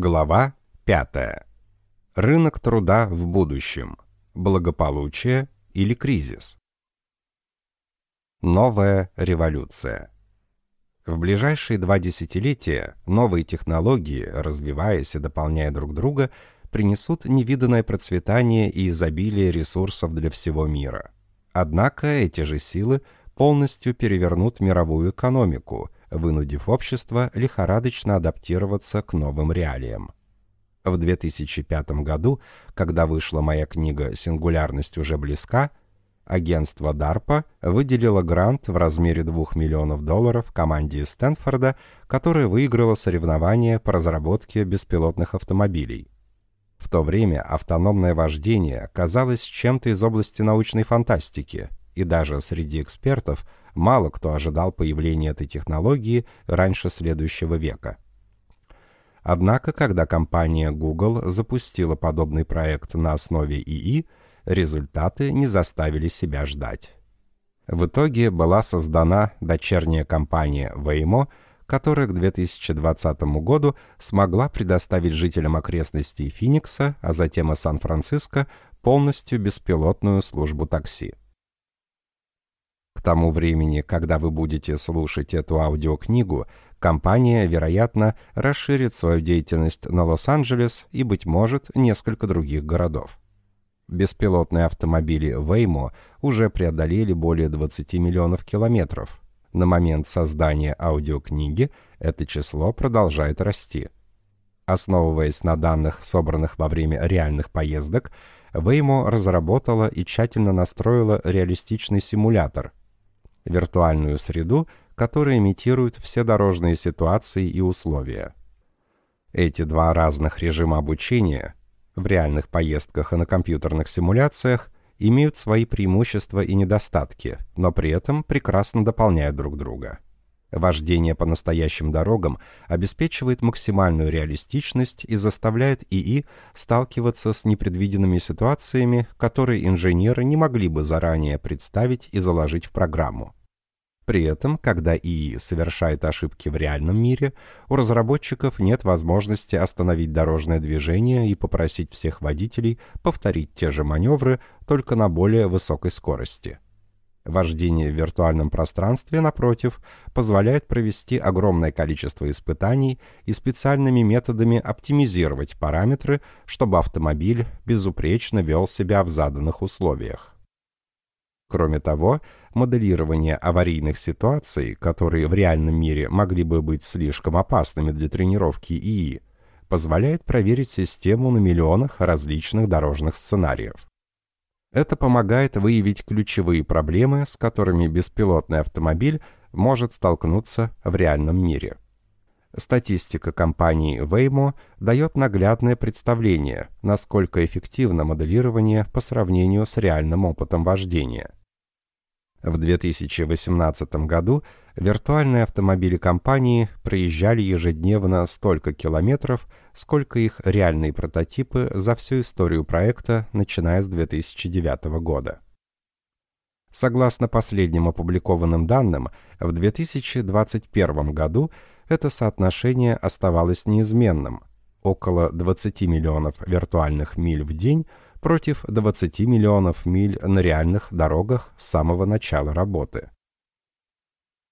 Глава 5. Рынок труда в будущем. Благополучие или кризис. Новая революция. В ближайшие два десятилетия новые технологии, развиваясь и дополняя друг друга, принесут невиданное процветание и изобилие ресурсов для всего мира. Однако эти же силы полностью перевернут мировую экономику – вынудив общество лихорадочно адаптироваться к новым реалиям. В 2005 году, когда вышла моя книга «Сингулярность уже близка», агентство DARPA выделило грант в размере 2 миллионов долларов команде из Стэнфорда, которая выиграла соревнование по разработке беспилотных автомобилей. В то время автономное вождение казалось чем-то из области научной фантастики, и даже среди экспертов мало кто ожидал появления этой технологии раньше следующего века. Однако, когда компания Google запустила подобный проект на основе ИИ, результаты не заставили себя ждать. В итоге была создана дочерняя компания Waymo, которая к 2020 году смогла предоставить жителям окрестностей Финикса, а затем и Сан-Франциско, полностью беспилотную службу такси. К тому времени, когда вы будете слушать эту аудиокнигу, компания, вероятно, расширит свою деятельность на Лос-Анджелес и, быть может, несколько других городов. Беспилотные автомобили Waymo уже преодолели более 20 миллионов километров. На момент создания аудиокниги это число продолжает расти. Основываясь на данных, собранных во время реальных поездок, Waymo разработала и тщательно настроила реалистичный симулятор, виртуальную среду, которая имитирует все дорожные ситуации и условия. Эти два разных режима обучения в реальных поездках и на компьютерных симуляциях имеют свои преимущества и недостатки, но при этом прекрасно дополняют друг друга. Вождение по настоящим дорогам обеспечивает максимальную реалистичность и заставляет ИИ сталкиваться с непредвиденными ситуациями, которые инженеры не могли бы заранее представить и заложить в программу. При этом, когда ИИ совершает ошибки в реальном мире, у разработчиков нет возможности остановить дорожное движение и попросить всех водителей повторить те же маневры, только на более высокой скорости. Вождение в виртуальном пространстве, напротив, позволяет провести огромное количество испытаний и специальными методами оптимизировать параметры, чтобы автомобиль безупречно вел себя в заданных условиях. Кроме того, моделирование аварийных ситуаций, которые в реальном мире могли бы быть слишком опасными для тренировки ИИ, позволяет проверить систему на миллионах различных дорожных сценариев. Это помогает выявить ключевые проблемы, с которыми беспилотный автомобиль может столкнуться в реальном мире. Статистика компании Waymo дает наглядное представление, насколько эффективно моделирование по сравнению с реальным опытом вождения. В 2018 году виртуальные автомобили компании проезжали ежедневно столько километров, сколько их реальные прототипы за всю историю проекта, начиная с 2009 года. Согласно последним опубликованным данным, в 2021 году это соотношение оставалось неизменным – около 20 миллионов виртуальных миль в день – против 20 миллионов миль на реальных дорогах с самого начала работы.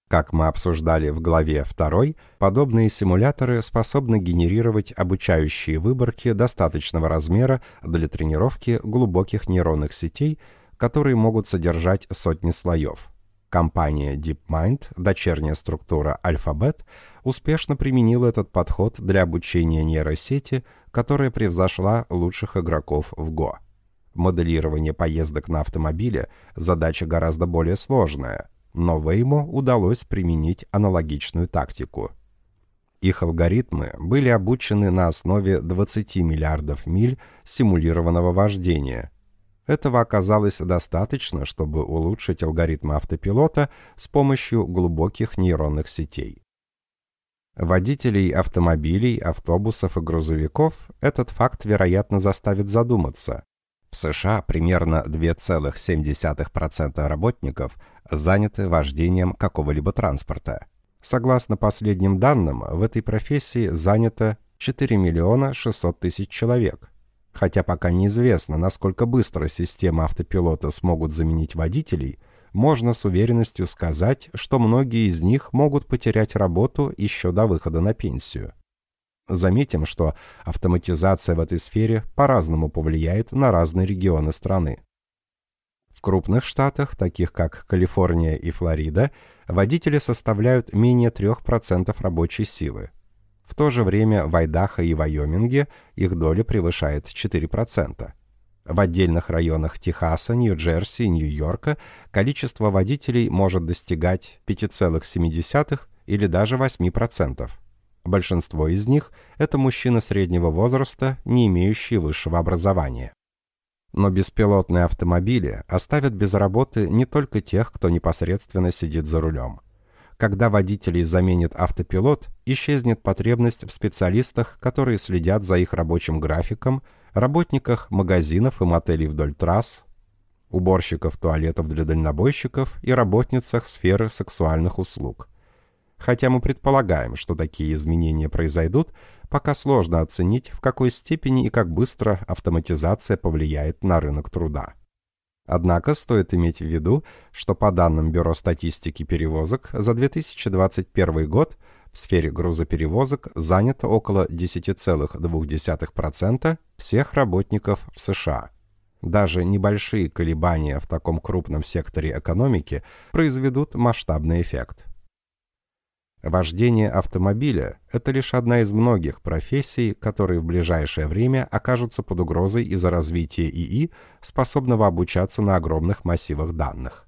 Как мы обсуждали в главе 2, подобные симуляторы способны генерировать обучающие выборки достаточного размера для тренировки глубоких нейронных сетей, которые могут содержать сотни слоев. Компания DeepMind, дочерняя структура Alphabet, успешно применила этот подход для обучения нейросети, которая превзошла лучших игроков в Go. Моделирование поездок на автомобиле – задача гораздо более сложная, но Waymo удалось применить аналогичную тактику. Их алгоритмы были обучены на основе 20 миллиардов миль симулированного вождения. Этого оказалось достаточно, чтобы улучшить алгоритмы автопилота с помощью глубоких нейронных сетей. Водителей автомобилей, автобусов и грузовиков этот факт, вероятно, заставит задуматься, в США примерно 2,7% работников заняты вождением какого-либо транспорта. Согласно последним данным, в этой профессии занято 4 миллиона 600 тысяч человек. Хотя пока неизвестно, насколько быстро системы автопилота смогут заменить водителей, можно с уверенностью сказать, что многие из них могут потерять работу еще до выхода на пенсию. Заметим, что автоматизация в этой сфере по-разному повлияет на разные регионы страны. В крупных штатах, таких как Калифорния и Флорида, водители составляют менее 3% рабочей силы. В то же время в Айдахо и Вайоминге их доля превышает 4%. В отдельных районах Техаса, Нью-Джерси Нью-Йорка количество водителей может достигать 5,7 или даже 8%. Большинство из них – это мужчины среднего возраста, не имеющие высшего образования. Но беспилотные автомобили оставят без работы не только тех, кто непосредственно сидит за рулем. Когда водителей заменит автопилот, исчезнет потребность в специалистах, которые следят за их рабочим графиком, работниках магазинов и мотелей вдоль трасс, уборщиков туалетов для дальнобойщиков и работницах сферы сексуальных услуг. Хотя мы предполагаем, что такие изменения произойдут, пока сложно оценить, в какой степени и как быстро автоматизация повлияет на рынок труда. Однако стоит иметь в виду, что по данным Бюро статистики перевозок за 2021 год в сфере грузоперевозок занято около 10,2% всех работников в США. Даже небольшие колебания в таком крупном секторе экономики произведут масштабный эффект. Вождение автомобиля – это лишь одна из многих профессий, которые в ближайшее время окажутся под угрозой из-за развития ИИ, способного обучаться на огромных массивах данных.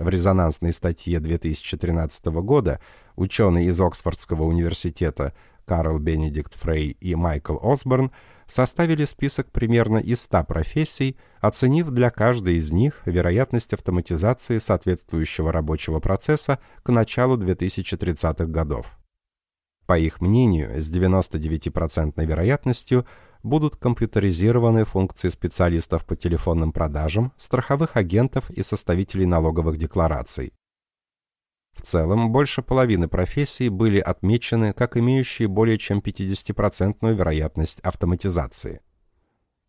В резонансной статье 2013 года ученые из Оксфордского университета Карл Бенедикт Фрей и Майкл Осборн составили список примерно из 100 профессий, оценив для каждой из них вероятность автоматизации соответствующего рабочего процесса к началу 2030-х годов. По их мнению, с 99% вероятностью будут компьютеризированы функции специалистов по телефонным продажам, страховых агентов и составителей налоговых деклараций. В целом, больше половины профессий были отмечены как имеющие более чем 50% вероятность автоматизации.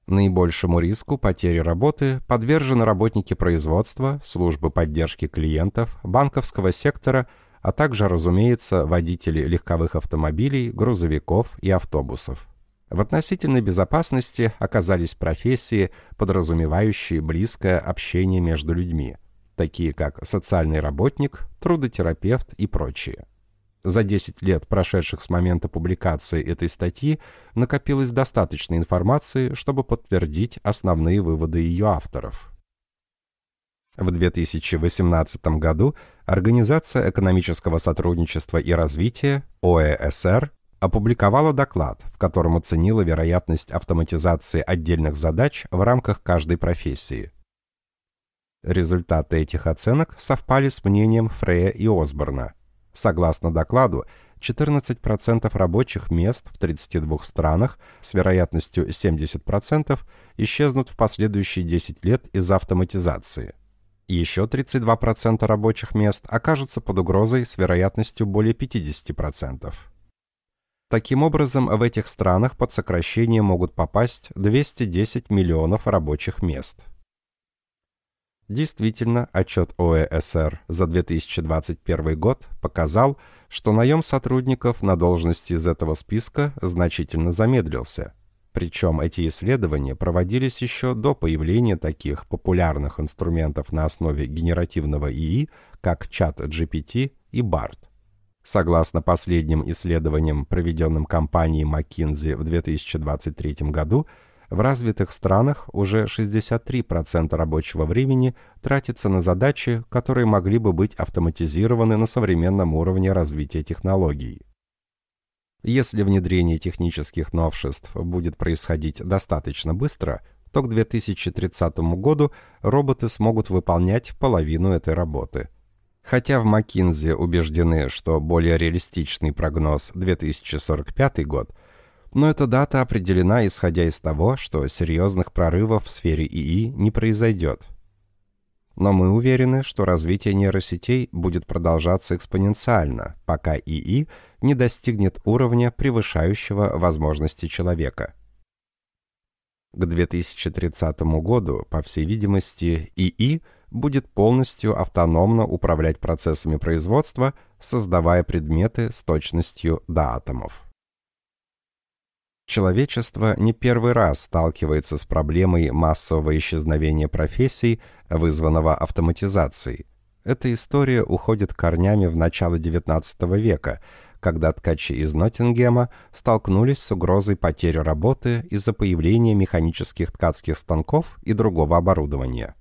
Наибольшему риску потери работы подвержены работники производства, службы поддержки клиентов, банковского сектора, а также, разумеется, водители легковых автомобилей, грузовиков и автобусов. В относительной безопасности оказались профессии, подразумевающие близкое общение между людьми – такие как социальный работник, трудотерапевт и прочие. За 10 лет, прошедших с момента публикации этой статьи, накопилось достаточно информации, чтобы подтвердить основные выводы ее авторов. В 2018 году Организация экономического сотрудничества и развития, ОЭСР, опубликовала доклад, в котором оценила вероятность автоматизации отдельных задач в рамках каждой профессии – Результаты этих оценок совпали с мнением Фрея и Осборна. Согласно докладу, 14% рабочих мест в 32 странах с вероятностью 70% исчезнут в последующие 10 лет из-за автоматизации. Еще 32% рабочих мест окажутся под угрозой с вероятностью более 50%. Таким образом, в этих странах под сокращение могут попасть 210 миллионов рабочих мест. Действительно, отчет ОЭСР за 2021 год показал, что наем сотрудников на должности из этого списка значительно замедлился. Причем эти исследования проводились еще до появления таких популярных инструментов на основе генеративного ИИ, как чат GPT и BART. Согласно последним исследованиям, проведенным компанией McKinsey в 2023 году, в развитых странах уже 63% рабочего времени тратится на задачи, которые могли бы быть автоматизированы на современном уровне развития технологий. Если внедрение технических новшеств будет происходить достаточно быстро, то к 2030 году роботы смогут выполнять половину этой работы. Хотя в McKinsey убеждены, что более реалистичный прогноз 2045 год – но эта дата определена исходя из того, что серьезных прорывов в сфере ИИ не произойдет. Но мы уверены, что развитие нейросетей будет продолжаться экспоненциально, пока ИИ не достигнет уровня, превышающего возможности человека. К 2030 году, по всей видимости, ИИ будет полностью автономно управлять процессами производства, создавая предметы с точностью до атомов. Человечество не первый раз сталкивается с проблемой массового исчезновения профессий, вызванного автоматизацией. Эта история уходит корнями в начало XIX века, когда ткачи из Ноттингема столкнулись с угрозой потери работы из-за появления механических ткацких станков и другого оборудования.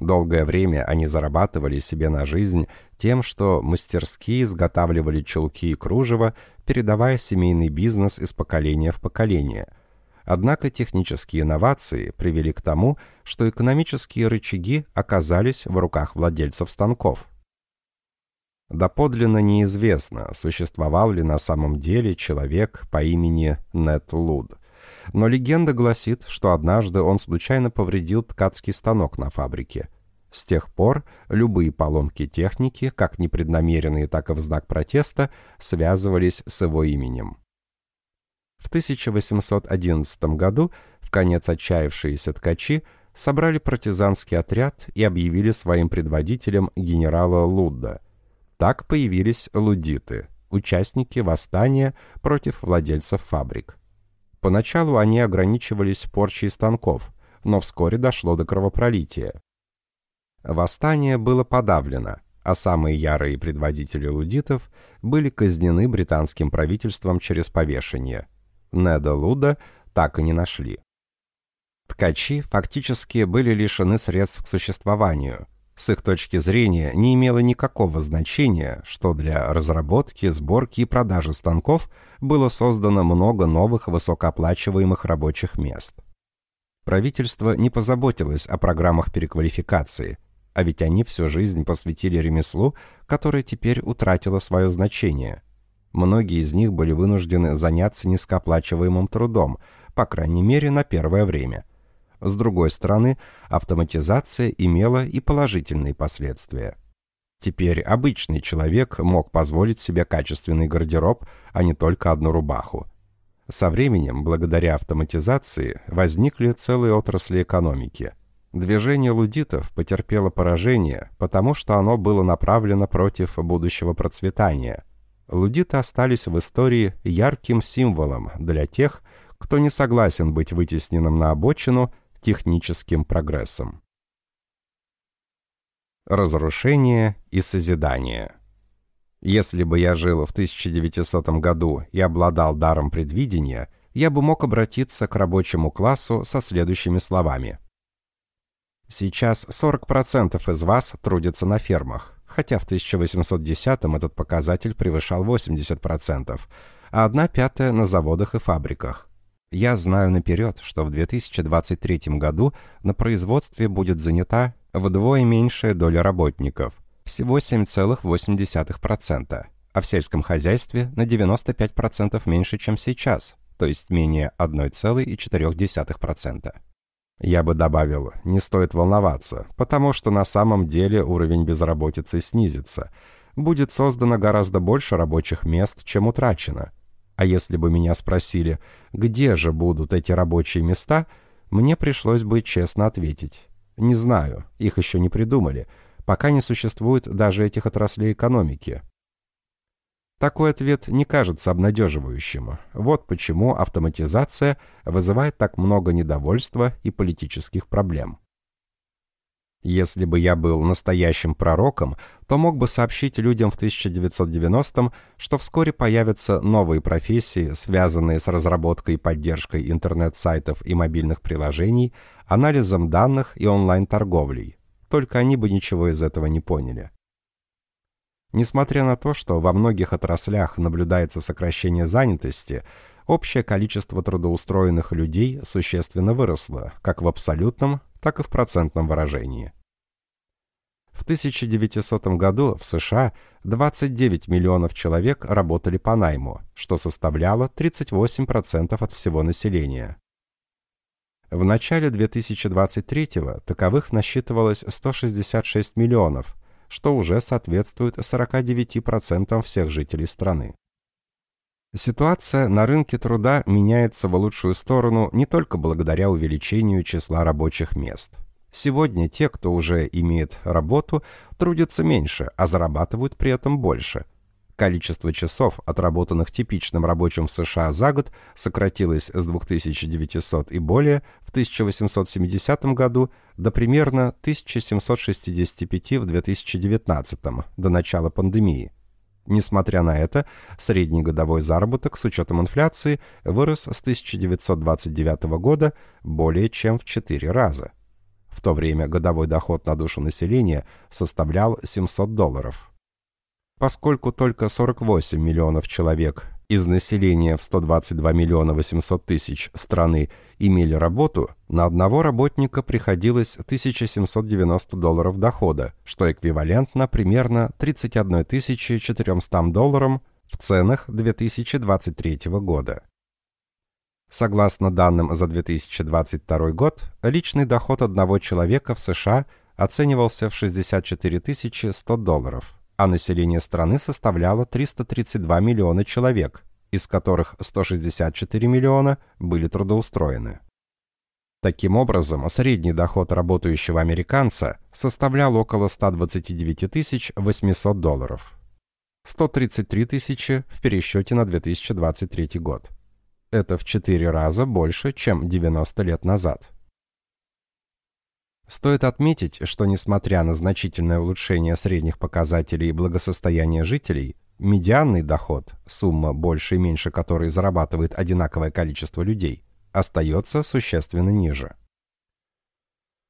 Долгое время они зарабатывали себе на жизнь тем, что мастерски изготавливали чулки и кружево, передавая семейный бизнес из поколения в поколение. Однако технические инновации привели к тому, что экономические рычаги оказались в руках владельцев станков. Доподлинно неизвестно, существовал ли на самом деле человек по имени Нет Луд. Но легенда гласит, что однажды он случайно повредил ткацкий станок на фабрике. С тех пор любые поломки техники, как непреднамеренные, так и в знак протеста, связывались с его именем. В 1811 году в конец отчаявшиеся ткачи собрали партизанский отряд и объявили своим предводителем генерала Лудда. Так появились лудиты, участники восстания против владельцев фабрик. Поначалу они ограничивались порчей станков, но вскоре дошло до кровопролития. Восстание было подавлено, а самые ярые предводители лудитов были казнены британским правительством через повешение. Неда Луда так и не нашли. Ткачи фактически были лишены средств к существованию. С их точки зрения не имело никакого значения, что для разработки, сборки и продажи станков было создано много новых высокооплачиваемых рабочих мест. Правительство не позаботилось о программах переквалификации, а ведь они всю жизнь посвятили ремеслу, которое теперь утратило свое значение. Многие из них были вынуждены заняться низкооплачиваемым трудом, по крайней мере на первое время. С другой стороны, автоматизация имела и положительные последствия. Теперь обычный человек мог позволить себе качественный гардероб, а не только одну рубаху. Со временем, благодаря автоматизации, возникли целые отрасли экономики. Движение лудитов потерпело поражение, потому что оно было направлено против будущего процветания. Лудиты остались в истории ярким символом для тех, кто не согласен быть вытесненным на обочину техническим прогрессом. Разрушение и созидание Если бы я жил в 1900 году и обладал даром предвидения, я бы мог обратиться к рабочему классу со следующими словами – Сейчас 40% из вас трудятся на фермах, хотя в 1810-м этот показатель превышал 80%, а одна пятая на заводах и фабриках. Я знаю наперед, что в 2023 году на производстве будет занята вдвое меньшая доля работников, всего 7,8%, а в сельском хозяйстве на 95% меньше, чем сейчас, то есть менее 1,4%. Я бы добавил, не стоит волноваться, потому что на самом деле уровень безработицы снизится. Будет создано гораздо больше рабочих мест, чем утрачено. А если бы меня спросили, где же будут эти рабочие места, мне пришлось бы честно ответить. Не знаю, их еще не придумали, пока не существует даже этих отраслей экономики. Такой ответ не кажется обнадеживающим. Вот почему автоматизация вызывает так много недовольства и политических проблем. Если бы я был настоящим пророком, то мог бы сообщить людям в 1990-м, что вскоре появятся новые профессии, связанные с разработкой и поддержкой интернет-сайтов и мобильных приложений, анализом данных и онлайн-торговлей. Только они бы ничего из этого не поняли. Несмотря на то, что во многих отраслях наблюдается сокращение занятости, общее количество трудоустроенных людей существенно выросло, как в абсолютном, так и в процентном выражении. В 1900 году в США 29 миллионов человек работали по найму, что составляло 38% от всего населения. В начале 2023-го таковых насчитывалось 166 миллионов, что уже соответствует 49% всех жителей страны. Ситуация на рынке труда меняется в лучшую сторону не только благодаря увеличению числа рабочих мест. Сегодня те, кто уже имеет работу, трудятся меньше, а зарабатывают при этом больше. Количество часов, отработанных типичным рабочим в США за год, сократилось с 2900 и более в 1870 году до примерно 1765 в 2019, до начала пандемии. Несмотря на это, средний годовой заработок с учетом инфляции вырос с 1929 года более чем в 4 раза. В то время годовой доход на душу населения составлял 700 долларов. Поскольку только 48 миллионов человек из населения в 122 миллиона 800 тысяч страны имели работу, на одного работника приходилось 1790 долларов дохода, что эквивалентно примерно 31 400 долларам в ценах 2023 года. Согласно данным за 2022 год, личный доход одного человека в США оценивался в 64 100 долларов – а население страны составляло 332 миллиона человек, из которых 164 миллиона были трудоустроены. Таким образом, средний доход работающего американца составлял около 129 800 долларов. 133 тысячи в пересчете на 2023 год. Это в 4 раза больше, чем 90 лет назад. Стоит отметить, что несмотря на значительное улучшение средних показателей благосостояния жителей, медианный доход, сумма больше и меньше которой зарабатывает одинаковое количество людей, остается существенно ниже.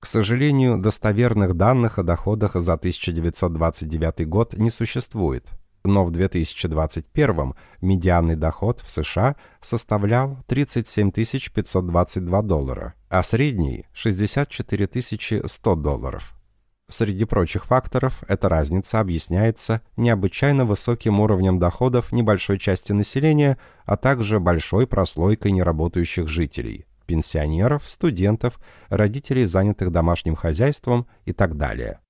К сожалению, достоверных данных о доходах за 1929 год не существует, но в 2021 медианный доход в США составлял 37 522 доллара, а средний – 64 100 долларов. Среди прочих факторов эта разница объясняется необычайно высоким уровнем доходов небольшой части населения, а также большой прослойкой неработающих жителей – пенсионеров, студентов, родителей, занятых домашним хозяйством и так далее.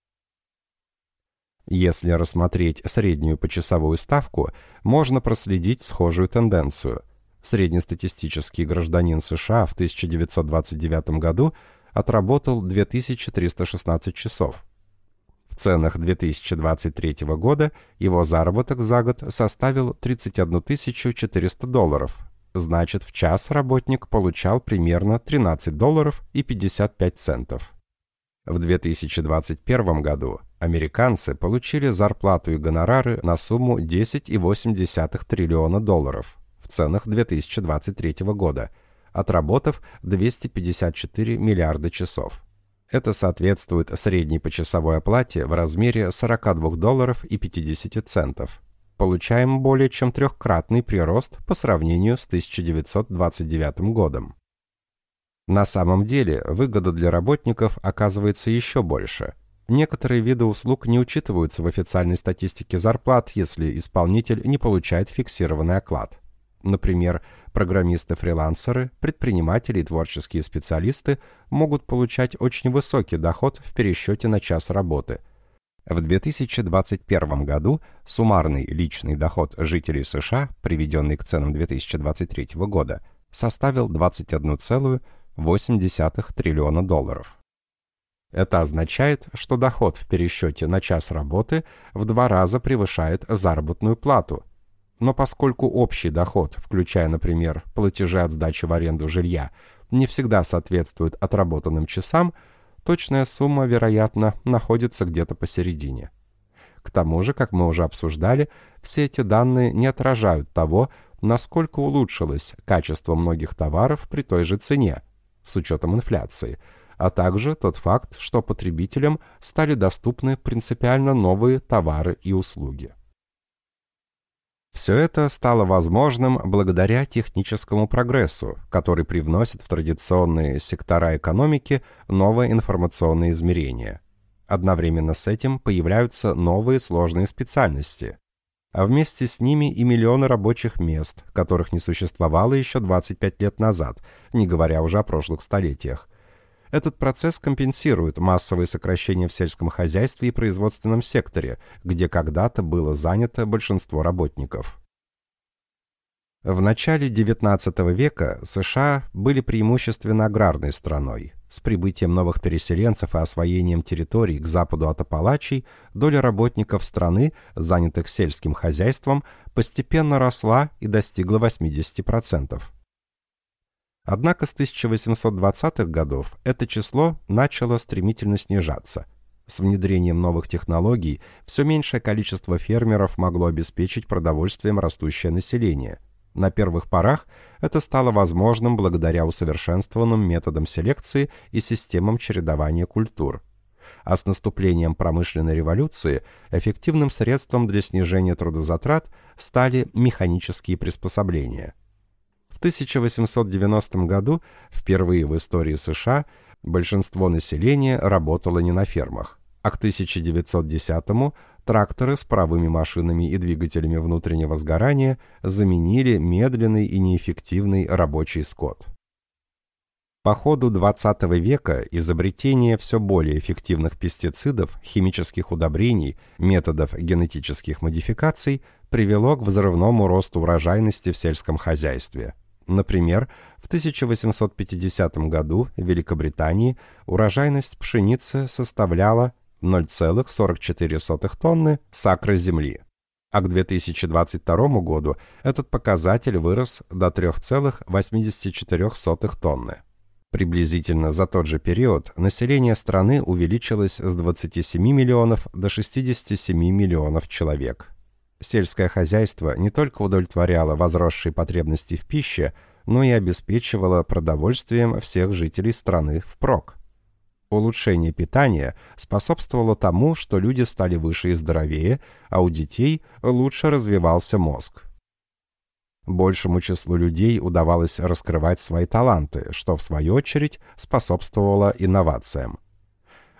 Если рассмотреть среднюю почасовую ставку, можно проследить схожую тенденцию. Среднестатистический гражданин США в 1929 году отработал 2316 часов. В ценах 2023 года его заработок за год составил 31 400 долларов. Значит, в час работник получал примерно 13 долларов и 55 центов. В 2021 году американцы получили зарплату и гонорары на сумму 10,8 триллиона долларов в ценах 2023 года, отработав 254 миллиарда часов. Это соответствует средней почасовой оплате в размере 42 долларов и 50 центов. Получаем более чем трехкратный прирост по сравнению с 1929 годом. На самом деле выгода для работников оказывается еще больше – Некоторые виды услуг не учитываются в официальной статистике зарплат, если исполнитель не получает фиксированный оклад. Например, программисты-фрилансеры, предприниматели и творческие специалисты могут получать очень высокий доход в пересчете на час работы. В 2021 году суммарный личный доход жителей США, приведенный к ценам 2023 года, составил 21,8 триллиона долларов. Это означает, что доход в пересчете на час работы в два раза превышает заработную плату. Но поскольку общий доход, включая, например, платежи от сдачи в аренду жилья, не всегда соответствует отработанным часам, точная сумма, вероятно, находится где-то посередине. К тому же, как мы уже обсуждали, все эти данные не отражают того, насколько улучшилось качество многих товаров при той же цене, с учетом инфляции – а также тот факт, что потребителям стали доступны принципиально новые товары и услуги. Все это стало возможным благодаря техническому прогрессу, который привносит в традиционные сектора экономики новые информационные измерения. Одновременно с этим появляются новые сложные специальности. А вместе с ними и миллионы рабочих мест, которых не существовало еще 25 лет назад, не говоря уже о прошлых столетиях. Этот процесс компенсирует массовые сокращения в сельском хозяйстве и производственном секторе, где когда-то было занято большинство работников. В начале XIX века США были преимущественно аграрной страной. С прибытием новых переселенцев и освоением территорий к западу от Апалачей доля работников страны, занятых сельским хозяйством, постепенно росла и достигла 80%. Однако с 1820-х годов это число начало стремительно снижаться. С внедрением новых технологий все меньшее количество фермеров могло обеспечить продовольствием растущее население – на первых порах это стало возможным благодаря усовершенствованным методам селекции и системам чередования культур. А с наступлением промышленной революции эффективным средством для снижения трудозатрат стали механические приспособления. В 1890 году, впервые в истории США, большинство населения работало не на фермах, а к 1910 тракторы с паровыми машинами и двигателями внутреннего сгорания заменили медленный и неэффективный рабочий скот. По ходу XX века изобретение все более эффективных пестицидов, химических удобрений, методов генетических модификаций привело к взрывному росту урожайности в сельском хозяйстве. Например, в 1850 году в Великобритании урожайность пшеницы составляла 0,44 тонны сакры земли. А к 2022 году этот показатель вырос до 3,84 тонны. Приблизительно за тот же период население страны увеличилось с 27 миллионов до 67 миллионов человек. Сельское хозяйство не только удовлетворяло возросшие потребности в пище, но и обеспечивало продовольствием всех жителей страны впрок. Улучшение питания способствовало тому, что люди стали выше и здоровее, а у детей лучше развивался мозг. Большему числу людей удавалось раскрывать свои таланты, что, в свою очередь, способствовало инновациям.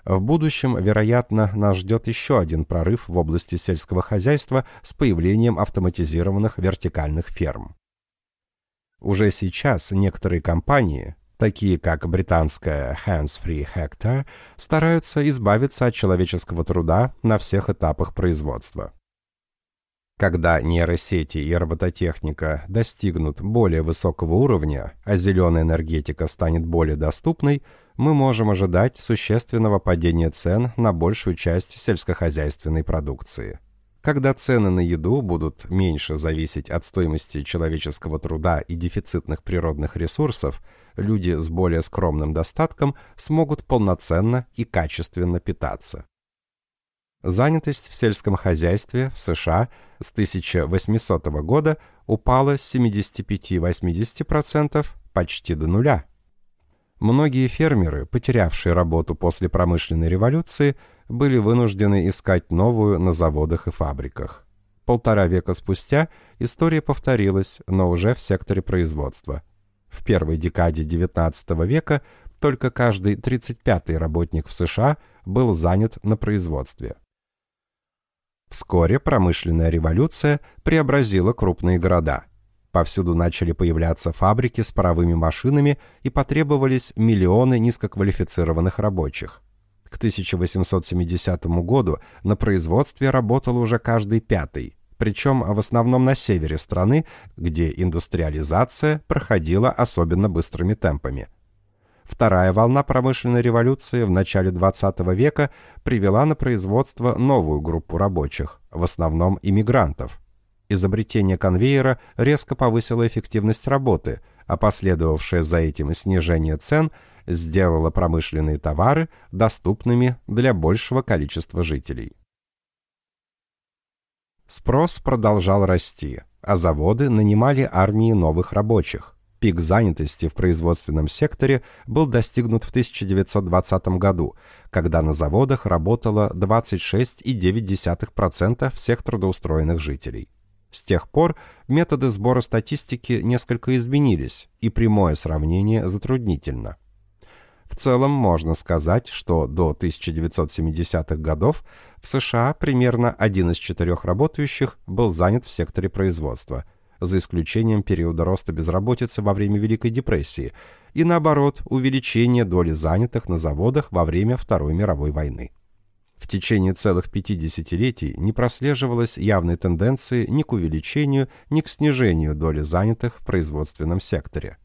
В будущем, вероятно, нас ждет еще один прорыв в области сельского хозяйства с появлением автоматизированных вертикальных ферм. Уже сейчас некоторые компании, такие как британская Hands Free Hector, стараются избавиться от человеческого труда на всех этапах производства. Когда нейросети и робототехника достигнут более высокого уровня, а зеленая энергетика станет более доступной, мы можем ожидать существенного падения цен на большую часть сельскохозяйственной продукции. Когда цены на еду будут меньше зависеть от стоимости человеческого труда и дефицитных природных ресурсов, люди с более скромным достатком смогут полноценно и качественно питаться. Занятость в сельском хозяйстве в США с 1800 года упала с 75-80% почти до нуля. Многие фермеры, потерявшие работу после промышленной революции, были вынуждены искать новую на заводах и фабриках. Полтора века спустя история повторилась, но уже в секторе производства – в первой декаде XIX века только каждый 35-й работник в США был занят на производстве. Вскоре промышленная революция преобразила крупные города. Повсюду начали появляться фабрики с паровыми машинами и потребовались миллионы низкоквалифицированных рабочих. К 1870 году на производстве работал уже каждый пятый, причем в основном на севере страны, где индустриализация проходила особенно быстрыми темпами. Вторая волна промышленной революции в начале 20 века привела на производство новую группу рабочих, в основном иммигрантов. Изобретение конвейера резко повысило эффективность работы, а последовавшее за этим снижение цен сделало промышленные товары доступными для большего количества жителей. Спрос продолжал расти, а заводы нанимали армии новых рабочих. Пик занятости в производственном секторе был достигнут в 1920 году, когда на заводах работало 26,9% всех трудоустроенных жителей. С тех пор методы сбора статистики несколько изменились, и прямое сравнение затруднительно. В целом можно сказать, что до 1970-х годов в США примерно один из четырех работающих был занят в секторе производства, за исключением периода роста безработицы во время Великой депрессии, и наоборот, увеличение доли занятых на заводах во время Второй мировой войны. В течение целых пяти десятилетий не прослеживалось явной тенденции ни к увеличению, ни к снижению доли занятых в производственном секторе.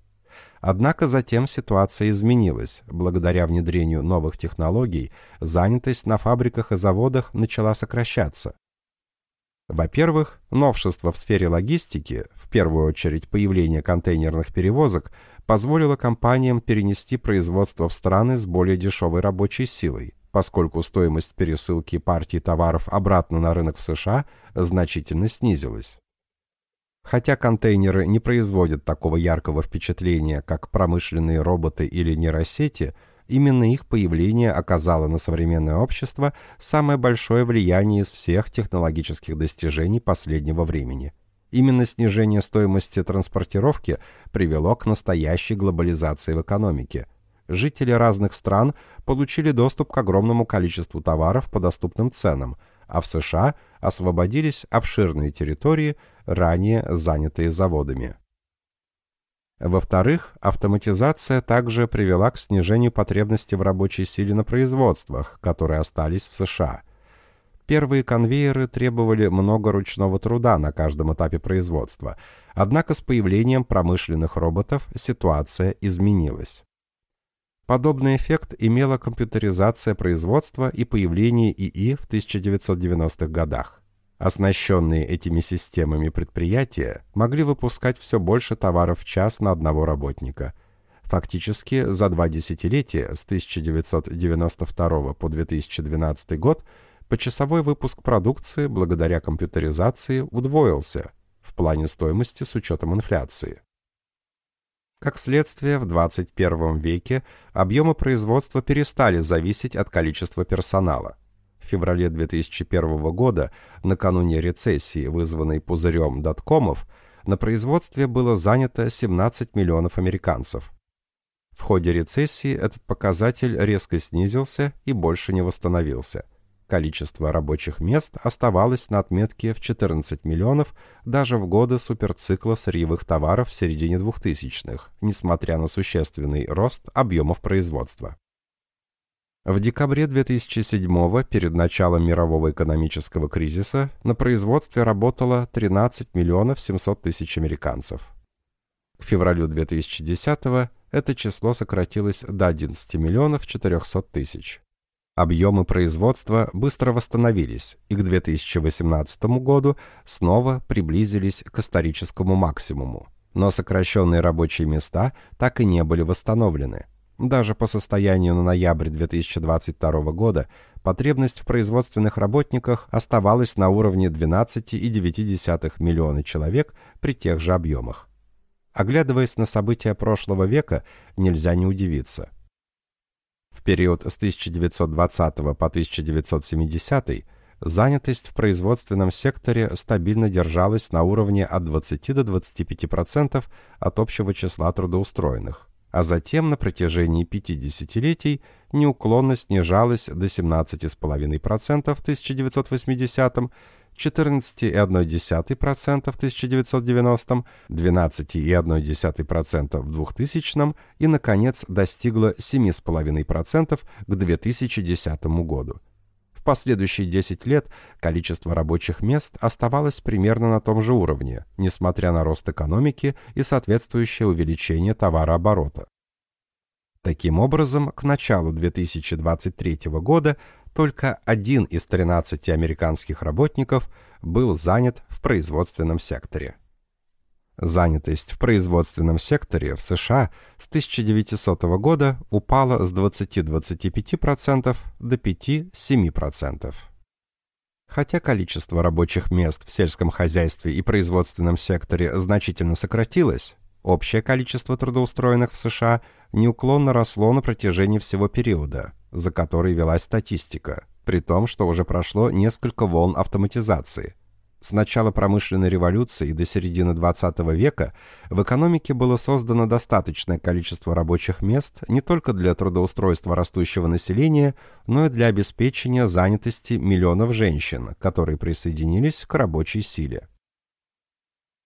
Однако затем ситуация изменилась. Благодаря внедрению новых технологий занятость на фабриках и заводах начала сокращаться. Во-первых, новшество в сфере логистики, в первую очередь появление контейнерных перевозок, позволило компаниям перенести производство в страны с более дешевой рабочей силой, поскольку стоимость пересылки партий товаров обратно на рынок в США значительно снизилась. Хотя контейнеры не производят такого яркого впечатления, как промышленные роботы или нейросети, именно их появление оказало на современное общество самое большое влияние из всех технологических достижений последнего времени. Именно снижение стоимости транспортировки привело к настоящей глобализации в экономике – жители разных стран получили доступ к огромному количеству товаров по доступным ценам, а в США освободились обширные территории, ранее занятые заводами. Во-вторых, автоматизация также привела к снижению потребности в рабочей силе на производствах, которые остались в США. Первые конвейеры требовали много ручного труда на каждом этапе производства, однако с появлением промышленных роботов ситуация изменилась. Подобный эффект имела компьютеризация производства и появление ИИ в 1990-х годах. Оснащенные этими системами предприятия могли выпускать все больше товаров в час на одного работника. Фактически за два десятилетия с 1992 по 2012 год почасовой выпуск продукции благодаря компьютеризации удвоился в плане стоимости с учетом инфляции. Как следствие, в 21 веке объемы производства перестали зависеть от количества персонала. В феврале 2001 года, накануне рецессии, вызванной пузырем доткомов, на производстве было занято 17 миллионов американцев. В ходе рецессии этот показатель резко снизился и больше не восстановился – Количество рабочих мест оставалось на отметке в 14 миллионов даже в годы суперцикла сырьевых товаров в середине 2000-х, несмотря на существенный рост объемов производства. В декабре 2007 перед началом мирового экономического кризиса, на производстве работало 13 миллионов 700 тысяч американцев. К февралю 2010 это число сократилось до 11 миллионов 400 тысяч. Объемы производства быстро восстановились и к 2018 году снова приблизились к историческому максимуму. Но сокращенные рабочие места так и не были восстановлены. Даже по состоянию на ноябрь 2022 года потребность в производственных работниках оставалась на уровне 12,9 миллиона человек при тех же объемах. Оглядываясь на события прошлого века, нельзя не удивиться. В период с 1920 по 1970 занятость в производственном секторе стабильно держалась на уровне от 20 до 25% от общего числа трудоустроенных, а затем на протяжении пяти десятилетий неуклонно снижалась до 17,5% в 1980 14,1% в 1990, 12,1% в 2000 и, наконец, достигла 7,5% к 2010 году. Последующие 10 лет количество рабочих мест оставалось примерно на том же уровне, несмотря на рост экономики и соответствующее увеличение товарооборота. Таким образом, к началу 2023 года только один из 13 американских работников был занят в производственном секторе. Занятость в производственном секторе в США с 1900 года упала с 20-25% до 5-7%. Хотя количество рабочих мест в сельском хозяйстве и производственном секторе значительно сократилось, общее количество трудоустроенных в США неуклонно росло на протяжении всего периода – за которой велась статистика, при том, что уже прошло несколько волн автоматизации. С начала промышленной революции до середины XX века в экономике было создано достаточное количество рабочих мест не только для трудоустройства растущего населения, но и для обеспечения занятости миллионов женщин, которые присоединились к рабочей силе.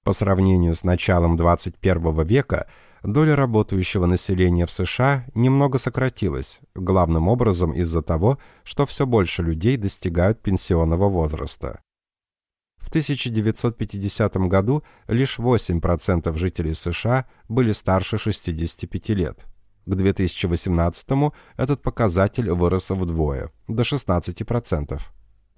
По сравнению с началом 21 века доля работающего населения в США немного сократилась, главным образом из-за того, что все больше людей достигают пенсионного возраста. В 1950 году лишь 8% жителей США были старше 65 лет. К 2018 этот показатель вырос вдвое, до 16%.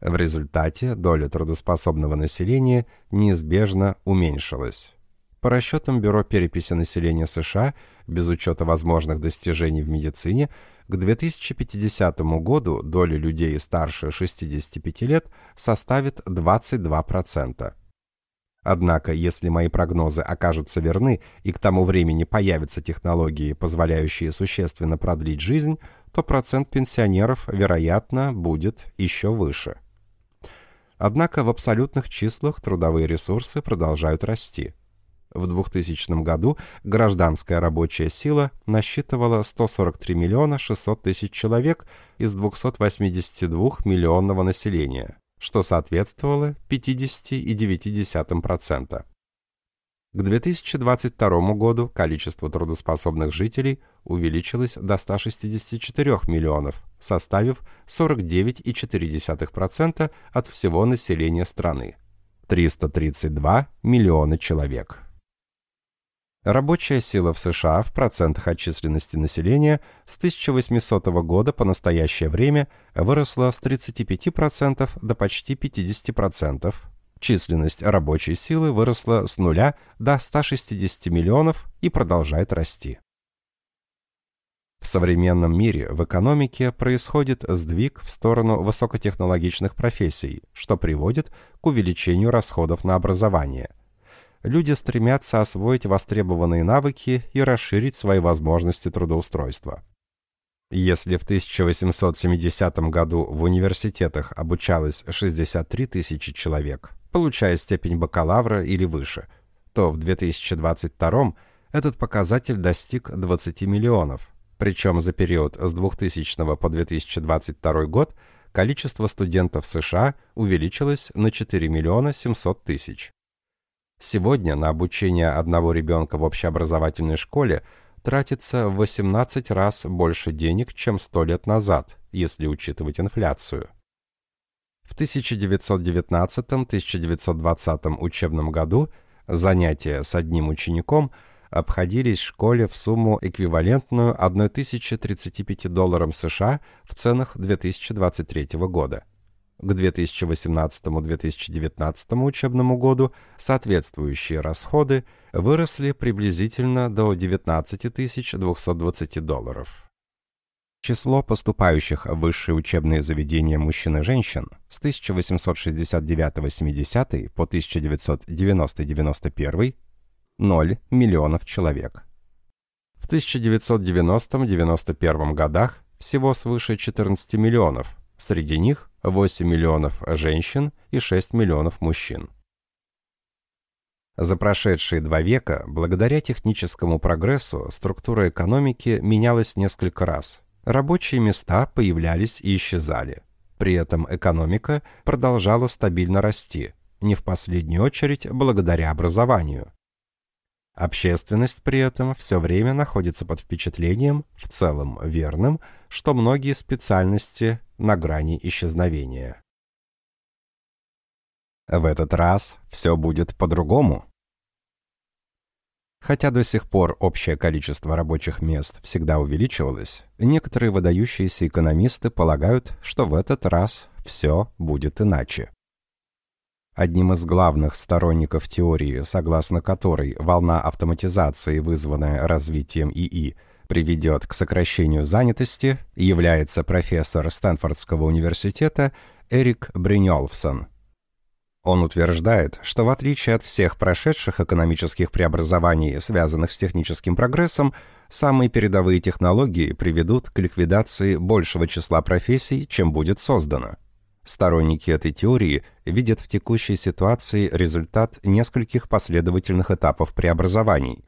В результате доля трудоспособного населения неизбежно уменьшилась. По расчетам Бюро переписи населения США, без учета возможных достижений в медицине, к 2050 году доля людей старше 65 лет составит 22%. Однако, если мои прогнозы окажутся верны и к тому времени появятся технологии, позволяющие существенно продлить жизнь, то процент пенсионеров, вероятно, будет еще выше. Однако в абсолютных числах трудовые ресурсы продолжают расти – в 2000 году гражданская рабочая сила насчитывала 143 миллиона 600 тысяч человек из 282 миллионного населения, что соответствовало 50,9%. К 2022 году количество трудоспособных жителей увеличилось до 164 миллионов, составив 49,4% от всего населения страны. 332 миллиона человек. Рабочая сила в США в процентах от численности населения с 1800 года по настоящее время выросла с 35% до почти 50%. Численность рабочей силы выросла с нуля до 160 миллионов и продолжает расти. В современном мире в экономике происходит сдвиг в сторону высокотехнологичных профессий, что приводит к увеличению расходов на образование – люди стремятся освоить востребованные навыки и расширить свои возможности трудоустройства. Если в 1870 году в университетах обучалось 63 тысячи человек, получая степень бакалавра или выше, то в 2022 этот показатель достиг 20 миллионов, причем за период с 2000 по 2022 год количество студентов США увеличилось на 4 миллиона 700 тысяч. Сегодня на обучение одного ребенка в общеобразовательной школе тратится в 18 раз больше денег, чем 100 лет назад, если учитывать инфляцию. В 1919-1920 учебном году занятия с одним учеником обходились школе в сумму эквивалентную 1035 долларам США в ценах 2023 года к 2018-2019 учебному году соответствующие расходы выросли приблизительно до 19 220 долларов. Число поступающих в высшие учебные заведения мужчин и женщин с 1869-70 по 1990-91 – 0 миллионов человек. В 1990-91 годах всего свыше 14 миллионов, среди них 8 миллионов женщин и 6 миллионов мужчин. За прошедшие два века, благодаря техническому прогрессу, структура экономики менялась несколько раз. Рабочие места появлялись и исчезали. При этом экономика продолжала стабильно расти, не в последнюю очередь благодаря образованию. Общественность при этом все время находится под впечатлением, в целом верным, что многие специальности на грани исчезновения. В этот раз все будет по-другому. Хотя до сих пор общее количество рабочих мест всегда увеличивалось, некоторые выдающиеся экономисты полагают, что в этот раз все будет иначе. Одним из главных сторонников теории, согласно которой волна автоматизации, вызванная развитием ИИ, приведет к сокращению занятости, является профессор Стэнфордского университета Эрик Бриньолфсон. Он утверждает, что в отличие от всех прошедших экономических преобразований, связанных с техническим прогрессом, самые передовые технологии приведут к ликвидации большего числа профессий, чем будет создано. Сторонники этой теории видят в текущей ситуации результат нескольких последовательных этапов преобразований.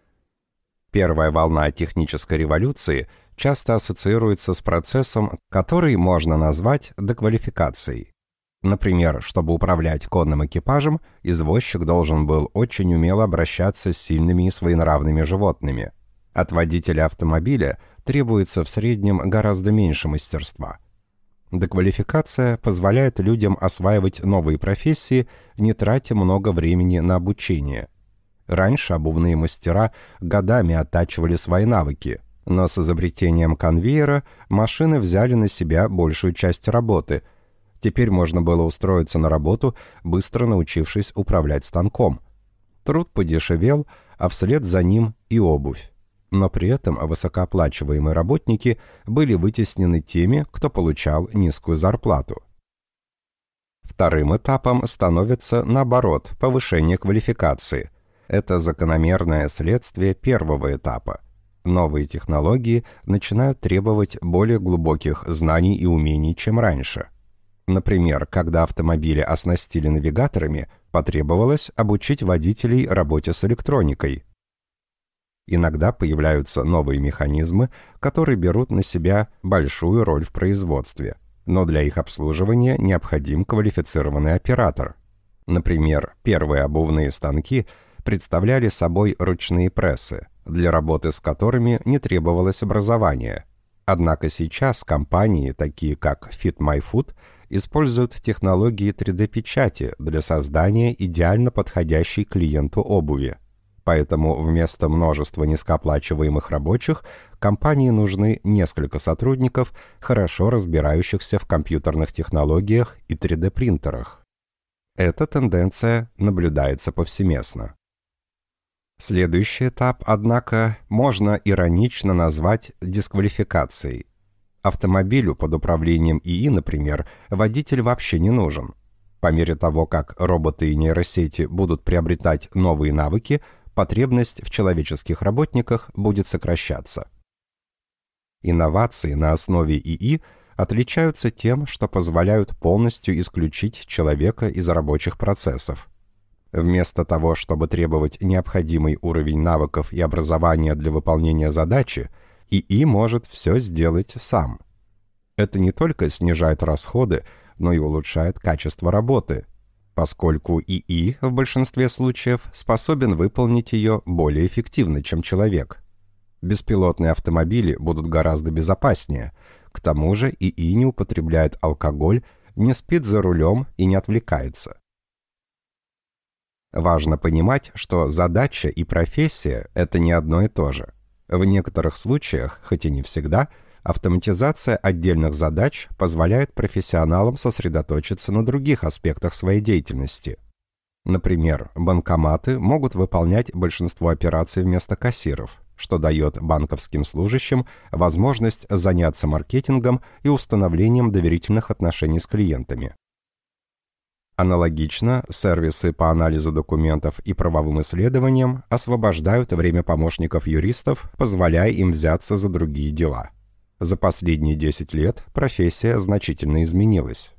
Первая волна технической революции часто ассоциируется с процессом, который можно назвать деквалификацией. Например, чтобы управлять конным экипажем, извозчик должен был очень умело обращаться с сильными и своенравными животными. От водителя автомобиля требуется в среднем гораздо меньше мастерства. Деквалификация позволяет людям осваивать новые профессии, не тратя много времени на обучение. Раньше обувные мастера годами оттачивали свои навыки, но с изобретением конвейера машины взяли на себя большую часть работы. Теперь можно было устроиться на работу, быстро научившись управлять станком. Труд подешевел, а вслед за ним и обувь но при этом высокооплачиваемые работники были вытеснены теми, кто получал низкую зарплату. Вторым этапом становится, наоборот, повышение квалификации. Это закономерное следствие первого этапа. Новые технологии начинают требовать более глубоких знаний и умений, чем раньше. Например, когда автомобили оснастили навигаторами, потребовалось обучить водителей работе с электроникой, Иногда появляются новые механизмы, которые берут на себя большую роль в производстве, но для их обслуживания необходим квалифицированный оператор. Например, первые обувные станки представляли собой ручные прессы, для работы с которыми не требовалось образования. Однако сейчас компании, такие как Fit My Food, используют технологии 3D-печати для создания идеально подходящей клиенту обуви. Поэтому вместо множества низкооплачиваемых рабочих компании нужны несколько сотрудников, хорошо разбирающихся в компьютерных технологиях и 3D-принтерах. Эта тенденция наблюдается повсеместно. Следующий этап, однако, можно иронично назвать дисквалификацией. Автомобилю под управлением ИИ, например, водитель вообще не нужен. По мере того, как роботы и нейросети будут приобретать новые навыки, потребность в человеческих работниках будет сокращаться. Инновации на основе ИИ отличаются тем, что позволяют полностью исключить человека из рабочих процессов. Вместо того, чтобы требовать необходимый уровень навыков и образования для выполнения задачи, ИИ может все сделать сам. Это не только снижает расходы, но и улучшает качество работы, поскольку ИИ в большинстве случаев способен выполнить ее более эффективно, чем человек. Беспилотные автомобили будут гораздо безопаснее. К тому же ИИ не употребляет алкоголь, не спит за рулем и не отвлекается. Важно понимать, что задача и профессия – это не одно и то же. В некоторых случаях, хоть и не всегда – Автоматизация отдельных задач позволяет профессионалам сосредоточиться на других аспектах своей деятельности. Например, банкоматы могут выполнять большинство операций вместо кассиров, что дает банковским служащим возможность заняться маркетингом и установлением доверительных отношений с клиентами. Аналогично, сервисы по анализу документов и правовым исследованиям освобождают время помощников юристов, позволяя им взяться за другие дела. За последние 10 лет профессия значительно изменилась.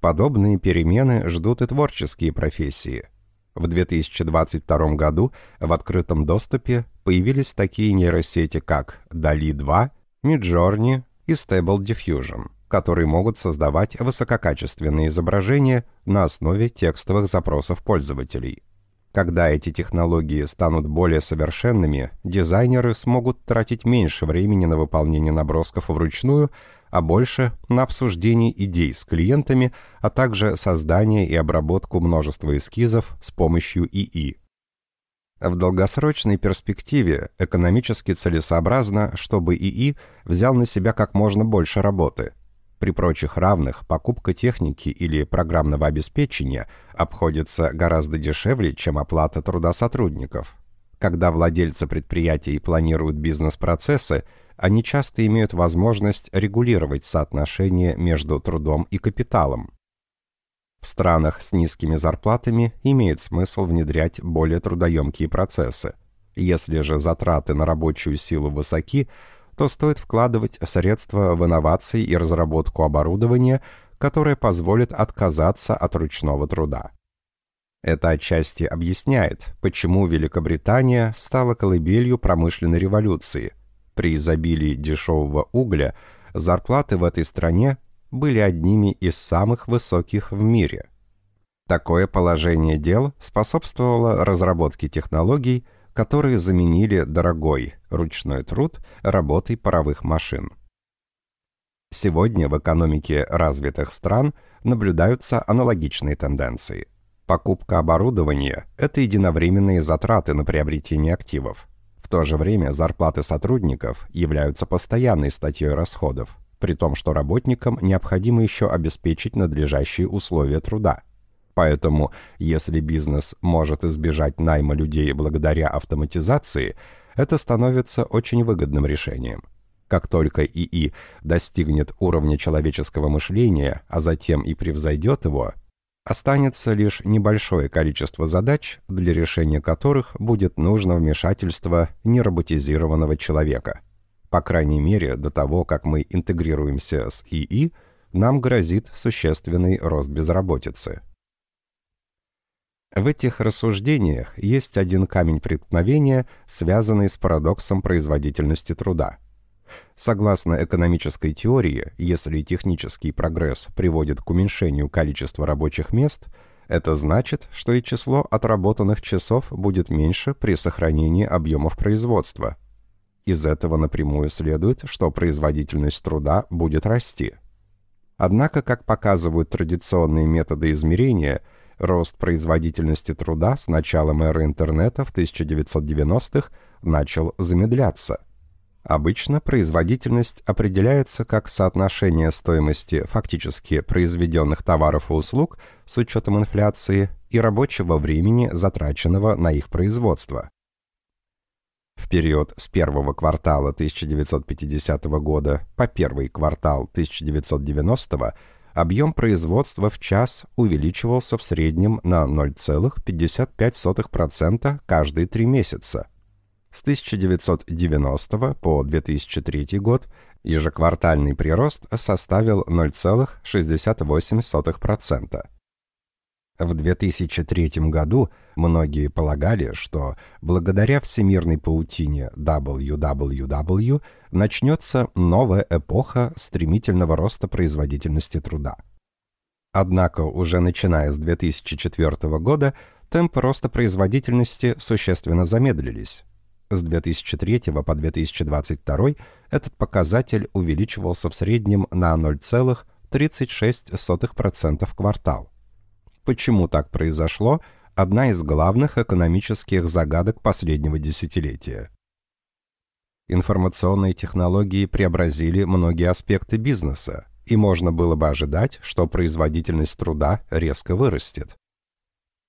Подобные перемены ждут и творческие профессии. В 2022 году в открытом доступе появились такие нейросети, как DALI 2, Midjourney и Stable Diffusion, которые могут создавать высококачественные изображения на основе текстовых запросов пользователей. Когда эти технологии станут более совершенными, дизайнеры смогут тратить меньше времени на выполнение набросков вручную, а больше на обсуждение идей с клиентами, а также создание и обработку множества эскизов с помощью ИИ. В долгосрочной перспективе экономически целесообразно, чтобы ИИ взял на себя как можно больше работы – при прочих равных покупка техники или программного обеспечения обходится гораздо дешевле, чем оплата труда сотрудников. Когда владельцы предприятий планируют бизнес-процессы, они часто имеют возможность регулировать соотношение между трудом и капиталом. В странах с низкими зарплатами имеет смысл внедрять более трудоемкие процессы. Если же затраты на рабочую силу высоки – то стоит вкладывать средства в инновации и разработку оборудования, которая позволит отказаться от ручного труда. Это отчасти объясняет, почему Великобритания стала колыбелью промышленной революции. При изобилии дешевого угля зарплаты в этой стране были одними из самых высоких в мире. Такое положение дел способствовало разработке технологий, которые заменили дорогой ручной труд работой паровых машин. Сегодня в экономике развитых стран наблюдаются аналогичные тенденции. Покупка оборудования – это единовременные затраты на приобретение активов. В то же время зарплаты сотрудников являются постоянной статьей расходов, при том, что работникам необходимо еще обеспечить надлежащие условия труда. Поэтому, если бизнес может избежать найма людей благодаря автоматизации, это становится очень выгодным решением. Как только ИИ достигнет уровня человеческого мышления, а затем и превзойдет его, Останется лишь небольшое количество задач, для решения которых будет нужно вмешательство нероботизированного человека. По крайней мере, до того, как мы интегрируемся с ИИ, нам грозит существенный рост безработицы. В этих рассуждениях есть один камень преткновения, связанный с парадоксом производительности труда – Согласно экономической теории, если технический прогресс приводит к уменьшению количества рабочих мест, это значит, что и число отработанных часов будет меньше при сохранении объемов производства. Из этого напрямую следует, что производительность труда будет расти. Однако, как показывают традиционные методы измерения, рост производительности труда с началом эры интернета в 1990-х начал замедляться – Обычно производительность определяется как соотношение стоимости фактически произведенных товаров и услуг с учетом инфляции и рабочего времени, затраченного на их производство. В период с первого квартала 1950 года по первый квартал 1990 объем производства в час увеличивался в среднем на 0,55% каждые три месяца – с 1990 по 2003 год ежеквартальный прирост составил 0,68%. В 2003 году многие полагали, что благодаря всемирной паутине WWW начнется новая эпоха стремительного роста производительности труда. Однако уже начиная с 2004 года темпы роста производительности существенно замедлились. С 2003 по 2022 этот показатель увеличивался в среднем на 0,36% в квартал. Почему так произошло? Одна из главных экономических загадок последнего десятилетия. Информационные технологии преобразили многие аспекты бизнеса, и можно было бы ожидать, что производительность труда резко вырастет.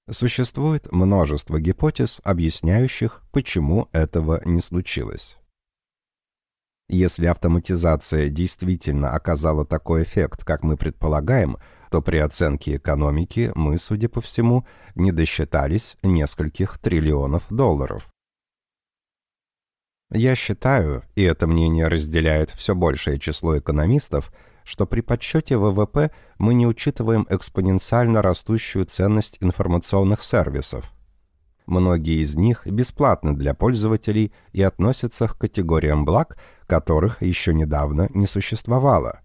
Существует множество гипотез, объясняющих, почему этого не случилось. Если автоматизация действительно оказала такой эффект, как мы предполагаем, то при оценке экономики мы, судя по всему, не досчитались нескольких триллионов долларов. Я считаю, и это мнение разделяет все большее число экономистов, что при подсчете ВВП мы не учитываем экспоненциально растущую ценность информационных сервисов. Многие из них бесплатны для пользователей и относятся к категориям благ, которых еще недавно не существовало.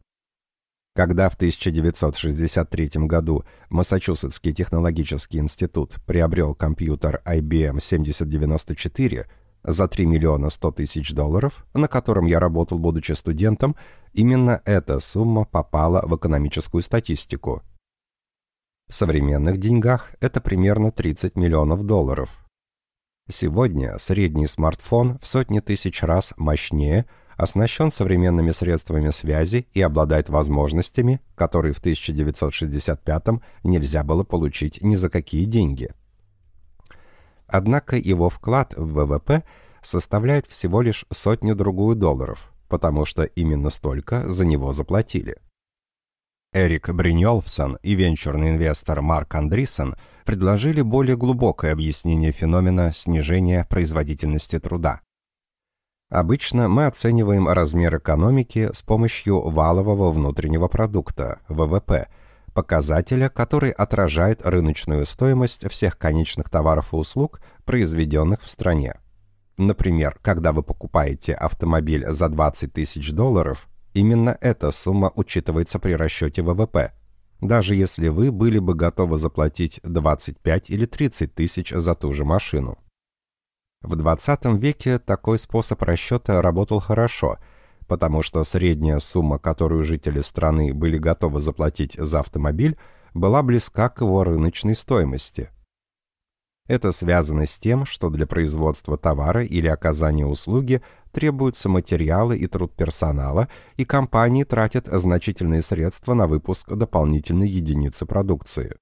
Когда в 1963 году Массачусетский технологический институт приобрел компьютер IBM 7094, за 3 миллиона 100 тысяч долларов, на котором я работал, будучи студентом, именно эта сумма попала в экономическую статистику. В современных деньгах это примерно 30 миллионов долларов. Сегодня средний смартфон в сотни тысяч раз мощнее, оснащен современными средствами связи и обладает возможностями, которые в 1965 нельзя было получить ни за какие деньги. Однако его вклад в ВВП составляет всего лишь сотню-другую долларов, потому что именно столько за него заплатили. Эрик Бриньолфсон и венчурный инвестор Марк Андриссон предложили более глубокое объяснение феномена снижения производительности труда. Обычно мы оцениваем размер экономики с помощью валового внутреннего продукта, ВВП, показателя, который отражает рыночную стоимость всех конечных товаров и услуг, произведенных в стране. Например, когда вы покупаете автомобиль за 20 тысяч долларов, именно эта сумма учитывается при расчете ВВП, даже если вы были бы готовы заплатить 25 или 30 тысяч за ту же машину. В 20 веке такой способ расчета работал хорошо, потому что средняя сумма, которую жители страны были готовы заплатить за автомобиль, была близка к его рыночной стоимости. Это связано с тем, что для производства товара или оказания услуги требуются материалы и труд персонала, и компании тратят значительные средства на выпуск дополнительной единицы продукции.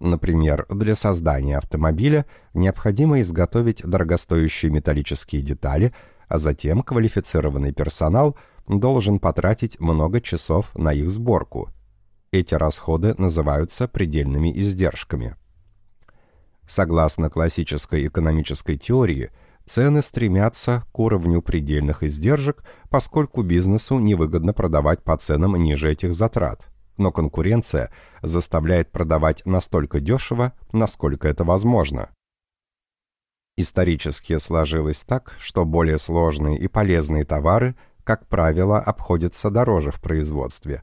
Например, для создания автомобиля необходимо изготовить дорогостоящие металлические детали, а затем квалифицированный персонал должен потратить много часов на их сборку. Эти расходы называются предельными издержками. Согласно классической экономической теории, цены стремятся к уровню предельных издержек, поскольку бизнесу невыгодно продавать по ценам ниже этих затрат – но конкуренция заставляет продавать настолько дешево, насколько это возможно. Исторически сложилось так, что более сложные и полезные товары, как правило, обходятся дороже в производстве.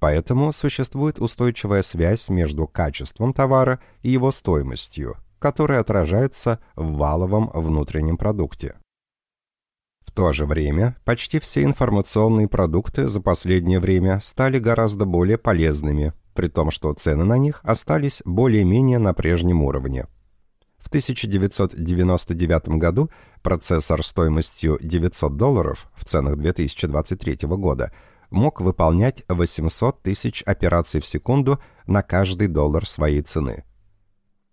Поэтому существует устойчивая связь между качеством товара и его стоимостью, которая отражается в валовом внутреннем продукте. В то же время почти все информационные продукты за последнее время стали гораздо более полезными, при том, что цены на них остались более-менее на прежнем уровне. В 1999 году процессор стоимостью 900 долларов в ценах 2023 года мог выполнять 800 тысяч операций в секунду на каждый доллар своей цены.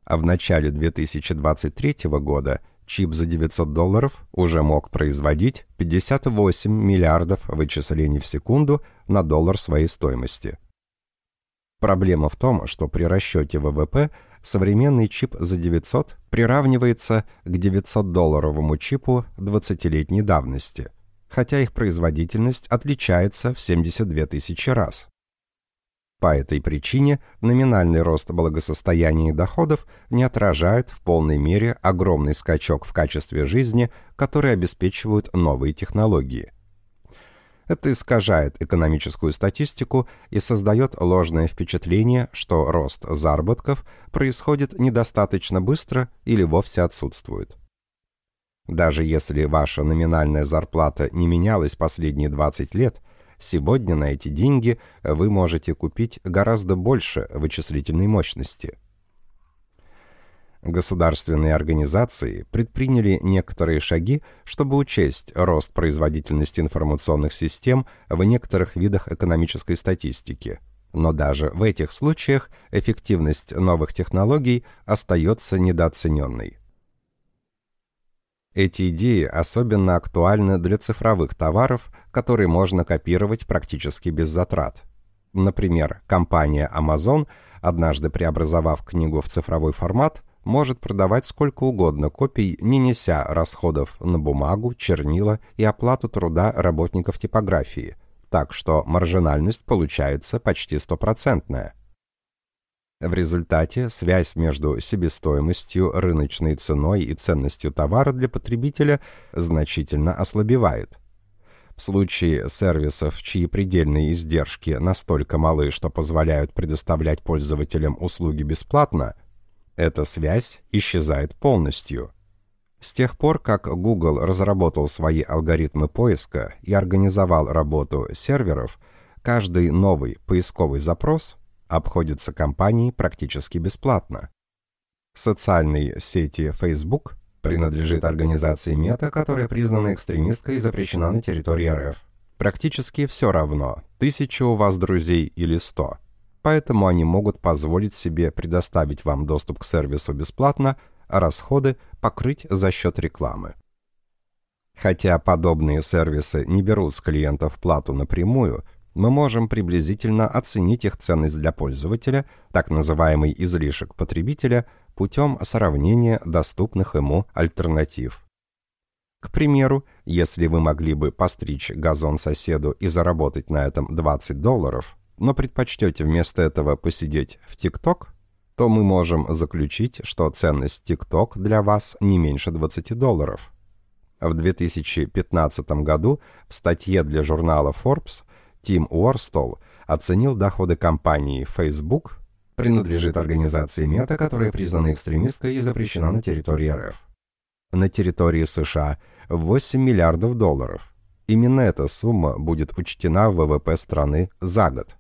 А в начале 2023 года – чип за 900 долларов уже мог производить 58 миллиардов вычислений в секунду на доллар своей стоимости. Проблема в том, что при расчете ВВП современный чип за 900 приравнивается к 900-долларовому чипу 20-летней давности, хотя их производительность отличается в 72 тысячи раз. По этой причине номинальный рост благосостояния и доходов не отражает в полной мере огромный скачок в качестве жизни, который обеспечивают новые технологии. Это искажает экономическую статистику и создает ложное впечатление, что рост заработков происходит недостаточно быстро или вовсе отсутствует. Даже если ваша номинальная зарплата не менялась последние 20 лет – Сегодня на эти деньги вы можете купить гораздо больше вычислительной мощности. Государственные организации предприняли некоторые шаги, чтобы учесть рост производительности информационных систем в некоторых видах экономической статистики. Но даже в этих случаях эффективность новых технологий остается недооцененной. Эти идеи особенно актуальны для цифровых товаров, которые можно копировать практически без затрат. Например, компания Amazon, однажды преобразовав книгу в цифровой формат, может продавать сколько угодно копий, не неся расходов на бумагу, чернила и оплату труда работников типографии, так что маржинальность получается почти стопроцентная. В результате связь между себестоимостью, рыночной ценой и ценностью товара для потребителя значительно ослабевает. В случае сервисов, чьи предельные издержки настолько малы, что позволяют предоставлять пользователям услуги бесплатно, эта связь исчезает полностью. С тех пор, как Google разработал свои алгоритмы поиска и организовал работу серверов, каждый новый поисковый запрос – обходится компании практически бесплатно. Социальной сети Facebook принадлежит организации Мета, которая признана экстремисткой и запрещена на территории РФ. Практически все равно, тысяча у вас друзей или сто. Поэтому они могут позволить себе предоставить вам доступ к сервису бесплатно, а расходы покрыть за счет рекламы. Хотя подобные сервисы не берут с клиентов плату напрямую, мы можем приблизительно оценить их ценность для пользователя, так называемый излишек потребителя, путем сравнения доступных ему альтернатив. К примеру, если вы могли бы постричь газон соседу и заработать на этом 20 долларов, но предпочтете вместо этого посидеть в ТикТок, то мы можем заключить, что ценность ТикТок для вас не меньше 20 долларов. В 2015 году в статье для журнала Forbes Тим Уорстол оценил доходы компании Facebook, принадлежит организации Мета, которая признана экстремистской и запрещена на территории РФ. На территории США 8 миллиардов долларов. Именно эта сумма будет учтена в ВВП страны за год.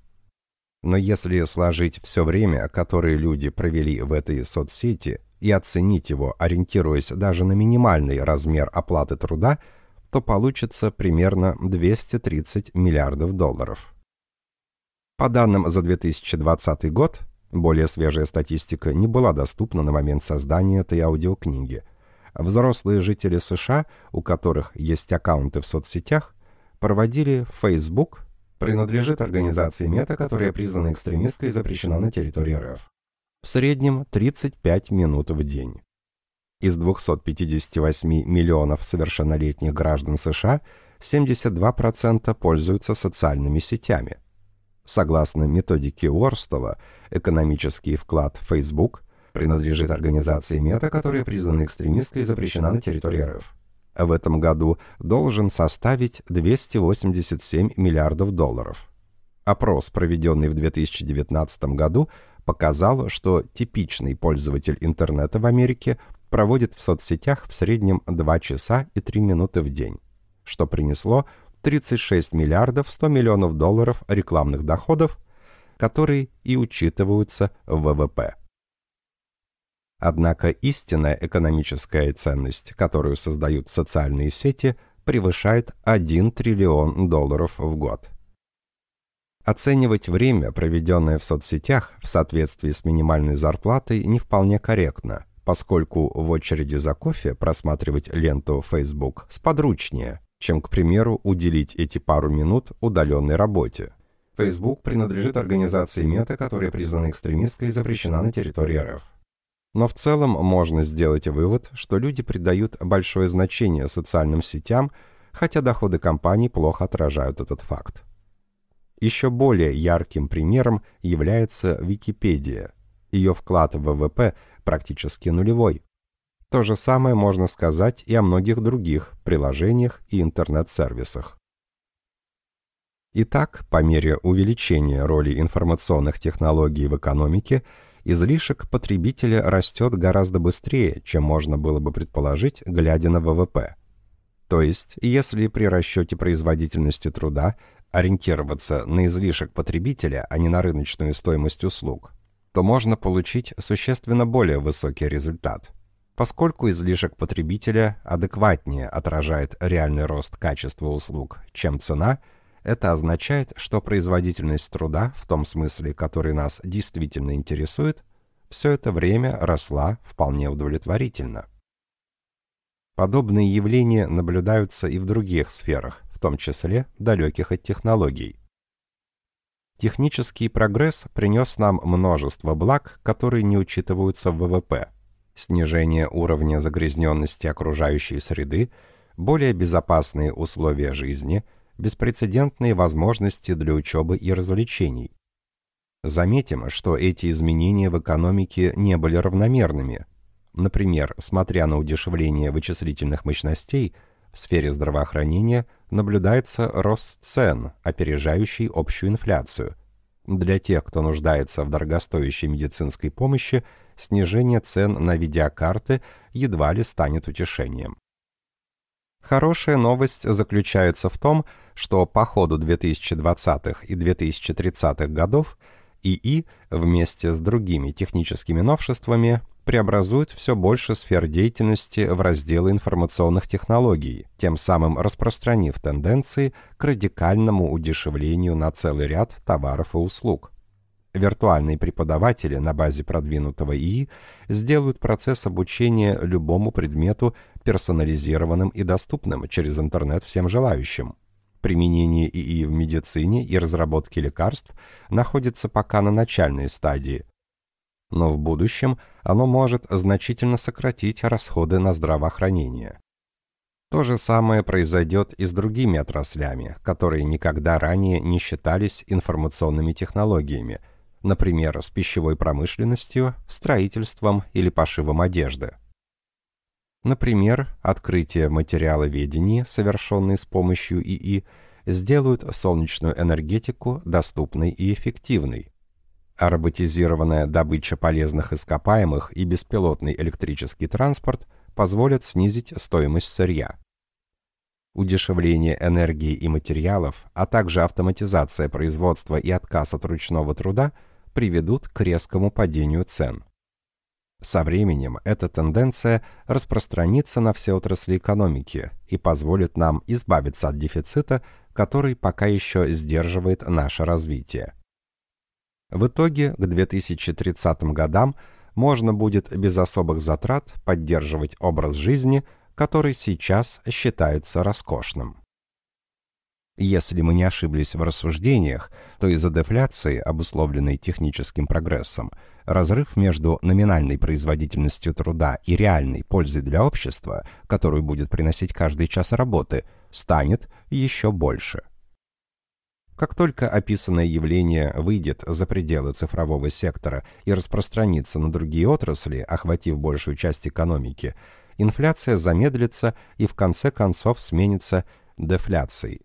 Но если сложить все время, которое люди провели в этой соцсети, и оценить его, ориентируясь даже на минимальный размер оплаты труда, то получится примерно 230 миллиардов долларов. По данным за 2020 год, более свежая статистика не была доступна на момент создания этой аудиокниги. Взрослые жители США, у которых есть аккаунты в соцсетях, проводили в Facebook, принадлежит организации Мета, которая признана экстремистской и запрещена на территории РФ. В среднем 35 минут в день. Из 258 миллионов совершеннолетних граждан США 72% пользуются социальными сетями. Согласно методике Уорстола, экономический вклад Facebook принадлежит организации Мета, которая признана экстремистской и запрещена на территории РФ. В этом году должен составить 287 миллиардов долларов. Опрос, проведенный в 2019 году, показал, что типичный пользователь интернета в Америке проводит в соцсетях в среднем 2 часа и 3 минуты в день, что принесло 36 миллиардов 100 миллионов долларов рекламных доходов, которые и учитываются в ВВП. Однако истинная экономическая ценность, которую создают социальные сети, превышает 1 триллион долларов в год. Оценивать время, проведенное в соцсетях, в соответствии с минимальной зарплатой, не вполне корректно, поскольку в очереди за кофе просматривать ленту Facebook сподручнее, чем, к примеру, уделить эти пару минут удаленной работе. Facebook принадлежит организации Мета, которая признана экстремистской и запрещена на территории РФ. Но в целом можно сделать вывод, что люди придают большое значение социальным сетям, хотя доходы компаний плохо отражают этот факт. Еще более ярким примером является Википедия. Ее вклад в ВВП практически нулевой. То же самое можно сказать и о многих других приложениях и интернет-сервисах. Итак, по мере увеличения роли информационных технологий в экономике, излишек потребителя растет гораздо быстрее, чем можно было бы предположить, глядя на ВВП. То есть, если при расчете производительности труда ориентироваться на излишек потребителя, а не на рыночную стоимость услуг, то можно получить существенно более высокий результат. Поскольку излишек потребителя адекватнее отражает реальный рост качества услуг, чем цена, это означает, что производительность труда, в том смысле, который нас действительно интересует, все это время росла вполне удовлетворительно. Подобные явления наблюдаются и в других сферах, в том числе далеких от технологий. Технический прогресс принес нам множество благ, которые не учитываются в ВВП. Снижение уровня загрязненности окружающей среды, более безопасные условия жизни, беспрецедентные возможности для учебы и развлечений. Заметим, что эти изменения в экономике не были равномерными. Например, смотря на удешевление вычислительных мощностей, в сфере здравоохранения наблюдается рост цен, опережающий общую инфляцию. Для тех, кто нуждается в дорогостоящей медицинской помощи, снижение цен на видеокарты едва ли станет утешением. Хорошая новость заключается в том, что по ходу 2020-х и 2030-х годов ИИ вместе с другими техническими новшествами преобразует все больше сфер деятельности в разделы информационных технологий, тем самым распространив тенденции к радикальному удешевлению на целый ряд товаров и услуг. Виртуальные преподаватели на базе продвинутого ИИ сделают процесс обучения любому предмету персонализированным и доступным через интернет всем желающим. Применение ИИ в медицине и разработке лекарств находится пока на начальной стадии, но в будущем оно может значительно сократить расходы на здравоохранение. То же самое произойдет и с другими отраслями, которые никогда ранее не считались информационными технологиями, например, с пищевой промышленностью, строительством или пошивом одежды. Например, открытие в материаловедении, совершенные с помощью ИИ, сделают солнечную энергетику доступной и эффективной, а роботизированная добыча полезных ископаемых и беспилотный электрический транспорт позволят снизить стоимость сырья. Удешевление энергии и материалов, а также автоматизация производства и отказ от ручного труда приведут к резкому падению цен. Со временем эта тенденция распространится на все отрасли экономики и позволит нам избавиться от дефицита, который пока еще сдерживает наше развитие. В итоге к 2030 годам можно будет без особых затрат поддерживать образ жизни, который сейчас считается роскошным. Если мы не ошиблись в рассуждениях, то из-за дефляции, обусловленной техническим прогрессом, разрыв между номинальной производительностью труда и реальной пользой для общества, которую будет приносить каждый час работы, станет еще больше. Как только описанное явление выйдет за пределы цифрового сектора и распространится на другие отрасли, охватив большую часть экономики, инфляция замедлится и в конце концов сменится дефляцией.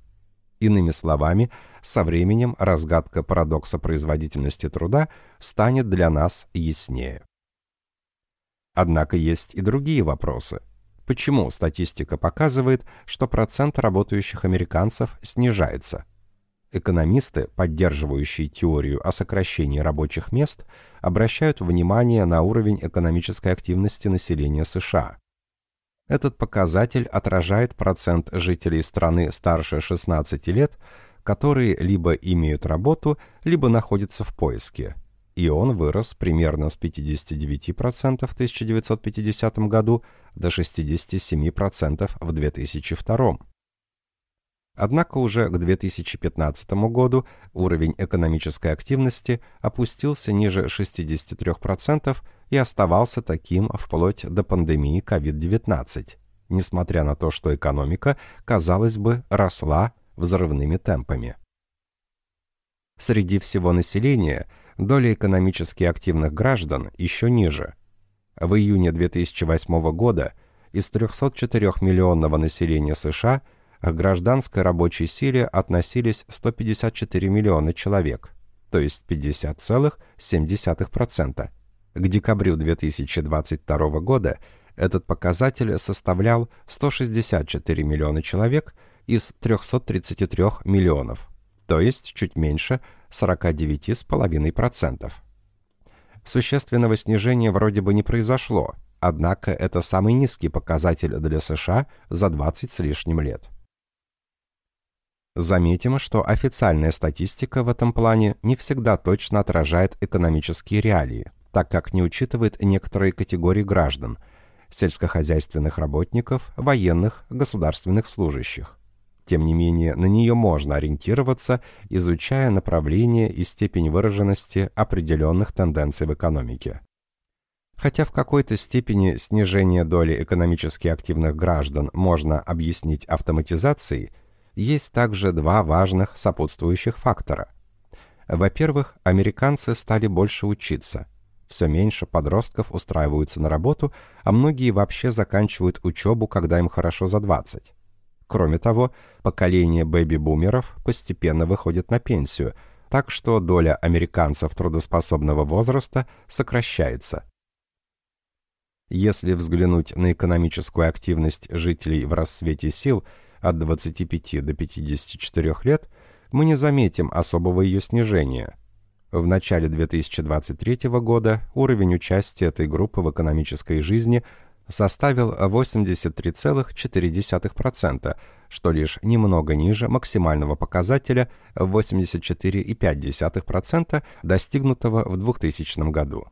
Иными словами, со временем разгадка парадокса производительности труда станет для нас яснее. Однако есть и другие вопросы. Почему статистика показывает, что процент работающих американцев снижается? Экономисты, поддерживающие теорию о сокращении рабочих мест, обращают внимание на уровень экономической активности населения США. Этот показатель отражает процент жителей страны старше 16 лет, которые либо имеют работу, либо находятся в поиске. И он вырос примерно с 59% в 1950 году до 67% в 2002. Однако уже к 2015 году уровень экономической активности опустился ниже 63% и оставался таким вплоть до пандемии COVID-19, несмотря на то, что экономика, казалось бы, росла взрывными темпами. Среди всего населения доля экономически активных граждан еще ниже. В июне 2008 года из 304 миллионного населения США – к гражданской рабочей силе относились 154 миллиона человек, то есть 50,7%. К декабрю 2022 года этот показатель составлял 164 миллиона человек из 333 миллионов, то есть чуть меньше 49,5%. Существенного снижения вроде бы не произошло, однако это самый низкий показатель для США за 20 с лишним лет. Заметим, что официальная статистика в этом плане не всегда точно отражает экономические реалии, так как не учитывает некоторые категории граждан – сельскохозяйственных работников, военных, государственных служащих. Тем не менее, на нее можно ориентироваться, изучая направление и степень выраженности определенных тенденций в экономике. Хотя в какой-то степени снижение доли экономически активных граждан можно объяснить автоматизацией – есть также два важных сопутствующих фактора. Во-первых, американцы стали больше учиться. Все меньше подростков устраиваются на работу, а многие вообще заканчивают учебу, когда им хорошо за 20. Кроме того, поколение бэби-бумеров постепенно выходит на пенсию, так что доля американцев трудоспособного возраста сокращается. Если взглянуть на экономическую активность жителей в расцвете сил – от 25 до 54 лет, мы не заметим особого ее снижения. В начале 2023 года уровень участия этой группы в экономической жизни составил 83,4%, что лишь немного ниже максимального показателя 84,5%, достигнутого в 2000 году.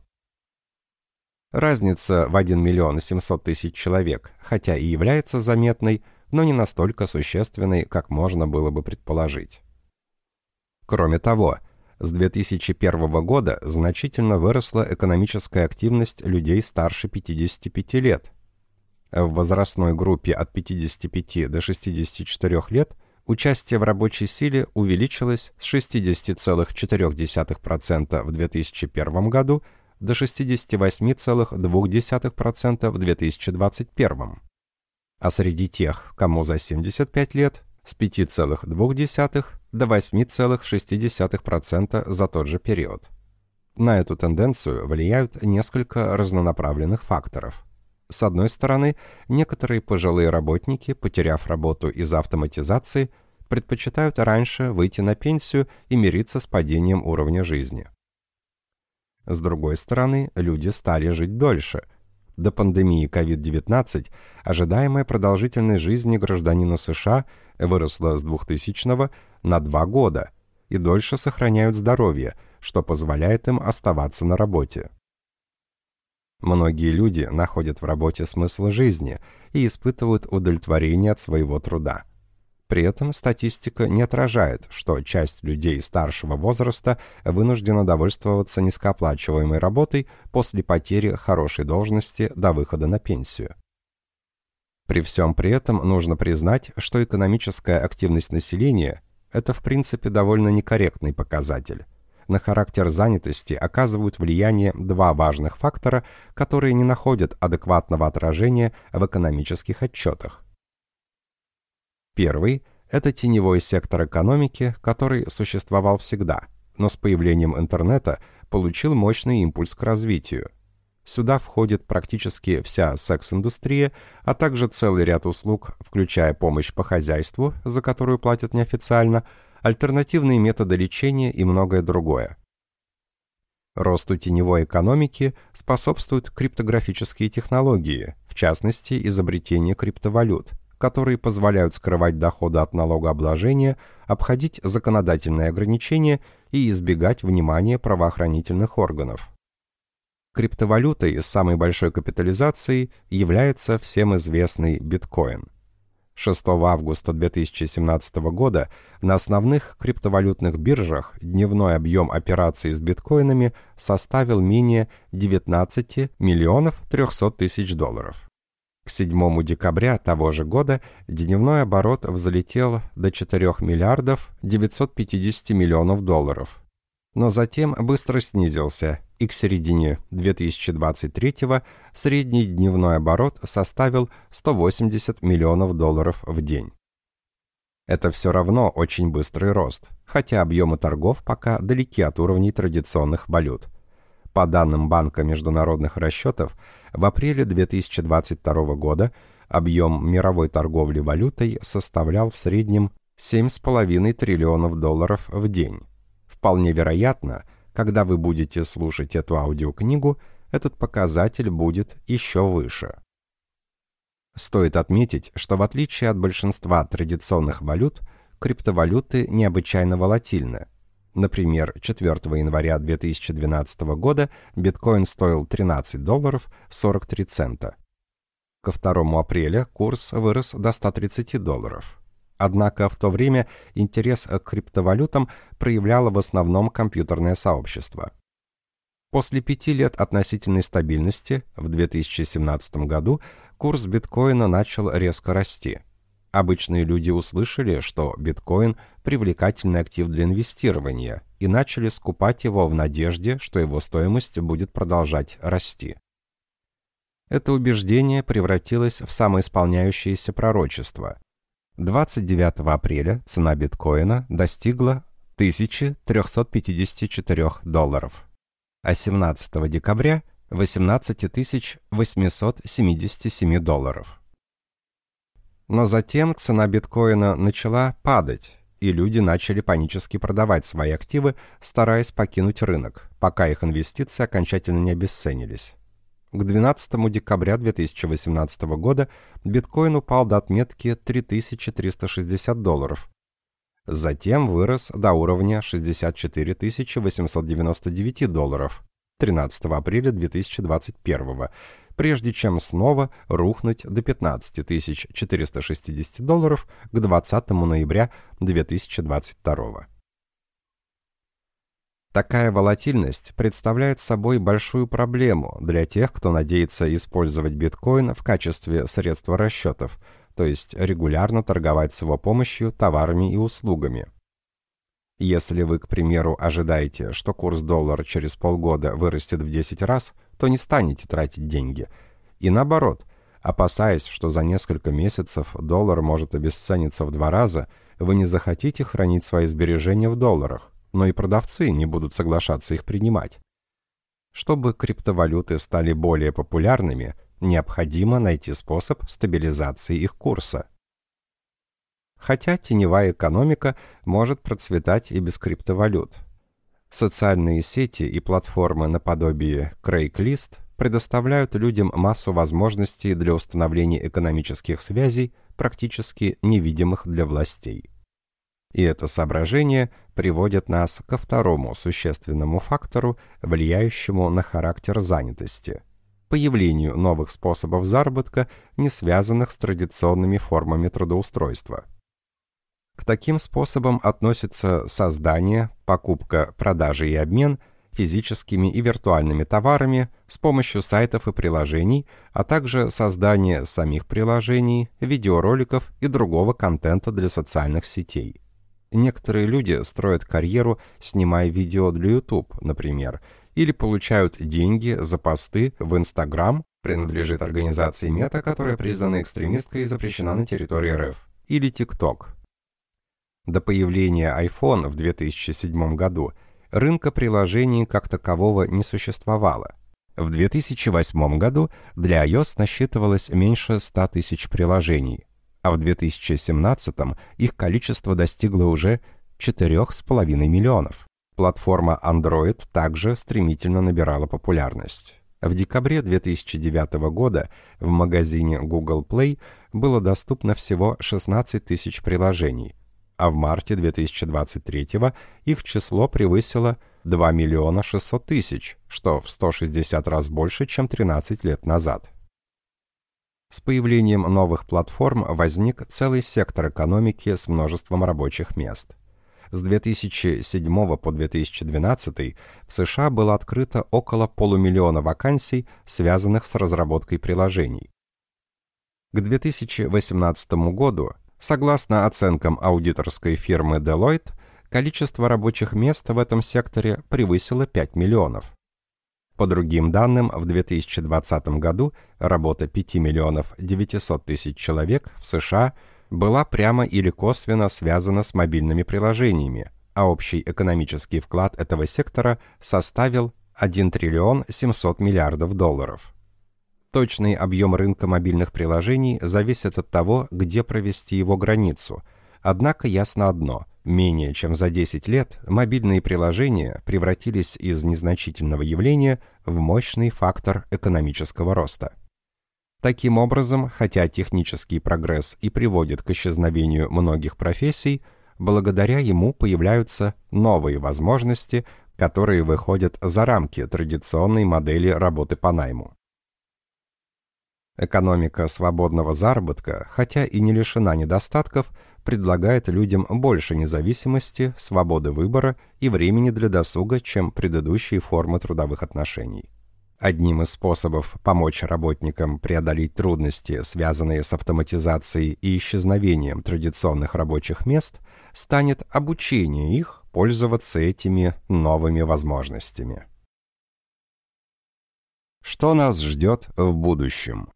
Разница в 1 миллион 700 тысяч человек, хотя и является заметной, но не настолько существенной, как можно было бы предположить. Кроме того, с 2001 года значительно выросла экономическая активность людей старше 55 лет. В возрастной группе от 55 до 64 лет участие в рабочей силе увеличилось с 60,4% в 2001 году до 68,2% в 2021. А среди тех, кому за 75 лет, с 5,2 до 8,6% за тот же период. На эту тенденцию влияют несколько разнонаправленных факторов. С одной стороны, некоторые пожилые работники, потеряв работу из-за автоматизации, предпочитают раньше выйти на пенсию и мириться с падением уровня жизни. С другой стороны, люди стали жить дольше. До пандемии COVID-19 ожидаемая продолжительность жизни гражданина США выросла с 2000 на 2 года и дольше сохраняют здоровье, что позволяет им оставаться на работе. Многие люди находят в работе смысл жизни и испытывают удовлетворение от своего труда. При этом статистика не отражает, что часть людей старшего возраста вынуждена довольствоваться низкооплачиваемой работой после потери хорошей должности до выхода на пенсию. При всем при этом нужно признать, что экономическая активность населения – это в принципе довольно некорректный показатель. На характер занятости оказывают влияние два важных фактора, которые не находят адекватного отражения в экономических отчетах. Первый – это теневой сектор экономики, который существовал всегда, но с появлением интернета получил мощный импульс к развитию. Сюда входит практически вся секс-индустрия, а также целый ряд услуг, включая помощь по хозяйству, за которую платят неофициально, альтернативные методы лечения и многое другое. Росту теневой экономики способствуют криптографические технологии, в частности, изобретение криптовалют – которые позволяют скрывать доходы от налогообложения, обходить законодательные ограничения и избегать внимания правоохранительных органов. Криптовалютой с самой большой капитализацией является всем известный биткоин. 6 августа 2017 года на основных криптовалютных биржах дневной объем операций с биткоинами составил менее 19 миллионов 300 тысяч долларов. К 7 декабря того же года дневной оборот взлетел до 4 миллиардов 950 миллионов долларов. Но затем быстро снизился, и к середине 2023 средний дневной оборот составил 180 миллионов долларов в день. Это все равно очень быстрый рост, хотя объемы торгов пока далеки от уровней традиционных валют. По данным Банка международных расчетов, в апреле 2022 года объем мировой торговли валютой составлял в среднем 7,5 триллионов долларов в день. Вполне вероятно, когда вы будете слушать эту аудиокнигу, этот показатель будет еще выше. Стоит отметить, что в отличие от большинства традиционных валют, криптовалюты необычайно волатильны – Например, 4 января 2012 года биткоин стоил 13 долларов 43 цента. Ко 2 апреля курс вырос до 130 долларов. Однако в то время интерес к криптовалютам проявляло в основном компьютерное сообщество. После пяти лет относительной стабильности в 2017 году курс биткоина начал резко расти – Обычные люди услышали, что биткоин – привлекательный актив для инвестирования и начали скупать его в надежде, что его стоимость будет продолжать расти. Это убеждение превратилось в самоисполняющееся пророчество. 29 апреля цена биткоина достигла 1354 долларов, а 17 декабря – 18 877 долларов. Но затем цена биткоина начала падать, и люди начали панически продавать свои активы, стараясь покинуть рынок, пока их инвестиции окончательно не обесценились. К 12 декабря 2018 года биткоин упал до отметки 3360 долларов. Затем вырос до уровня 64 899 долларов 13 апреля 2021 прежде чем снова рухнуть до 15 460 долларов к 20 ноября 2022. Такая волатильность представляет собой большую проблему для тех, кто надеется использовать биткоин в качестве средства расчетов, то есть регулярно торговать с его помощью товарами и услугами. Если вы, к примеру, ожидаете, что курс доллара через полгода вырастет в 10 раз, то не станете тратить деньги. И наоборот, опасаясь, что за несколько месяцев доллар может обесцениться в два раза, вы не захотите хранить свои сбережения в долларах, но и продавцы не будут соглашаться их принимать. Чтобы криптовалюты стали более популярными, необходимо найти способ стабилизации их курса. Хотя теневая экономика может процветать и без криптовалют. Социальные сети и платформы наподобие Craigslist предоставляют людям массу возможностей для установления экономических связей, практически невидимых для властей. И это соображение приводит нас ко второму существенному фактору, влияющему на характер занятости – появлению новых способов заработка, не связанных с традиционными формами трудоустройства. К таким способам относятся создание, покупка, продажа и обмен физическими и виртуальными товарами с помощью сайтов и приложений, а также создание самих приложений, видеороликов и другого контента для социальных сетей. Некоторые люди строят карьеру, снимая видео для YouTube, например, или получают деньги за посты в Instagram, принадлежит организации Мета, которая признана экстремисткой и запрещена на территории РФ, или TikTok. До появления iPhone в 2007 году рынка приложений как такового не существовало. В 2008 году для iOS насчитывалось меньше 100 тысяч приложений, а в 2017 их количество достигло уже 4,5 миллионов. Платформа Android также стремительно набирала популярность. В декабре 2009 года в магазине Google Play было доступно всего 16 тысяч приложений, а в марте 2023 их число превысило 2 миллиона 600 тысяч, что в 160 раз больше, чем 13 лет назад. С появлением новых платформ возник целый сектор экономики с множеством рабочих мест. С 2007 по 2012 в США было открыто около полумиллиона вакансий, связанных с разработкой приложений. К 2018 году, согласно оценкам аудиторской фирмы Deloitte, количество рабочих мест в этом секторе превысило 5 миллионов. По другим данным, в 2020 году работа 5 миллионов 900 тысяч человек в США была прямо или косвенно связана с мобильными приложениями, а общий экономический вклад этого сектора составил 1 триллион 700 миллиардов долларов. Точный объем рынка мобильных приложений зависит от того, где провести его границу. Однако ясно одно – Менее чем за 10 лет мобильные приложения превратились из незначительного явления в мощный фактор экономического роста. Таким образом, хотя технический прогресс и приводит к исчезновению многих профессий, благодаря ему появляются новые возможности, которые выходят за рамки традиционной модели работы по найму. Экономика свободного заработка, хотя и не лишена недостатков, предлагает людям больше независимости, свободы выбора и времени для досуга, чем предыдущие формы трудовых отношений. Одним из способов помочь работникам преодолеть трудности, связанные с автоматизацией и исчезновением традиционных рабочих мест, станет обучение их пользоваться этими новыми возможностями. Что нас ждет в будущем?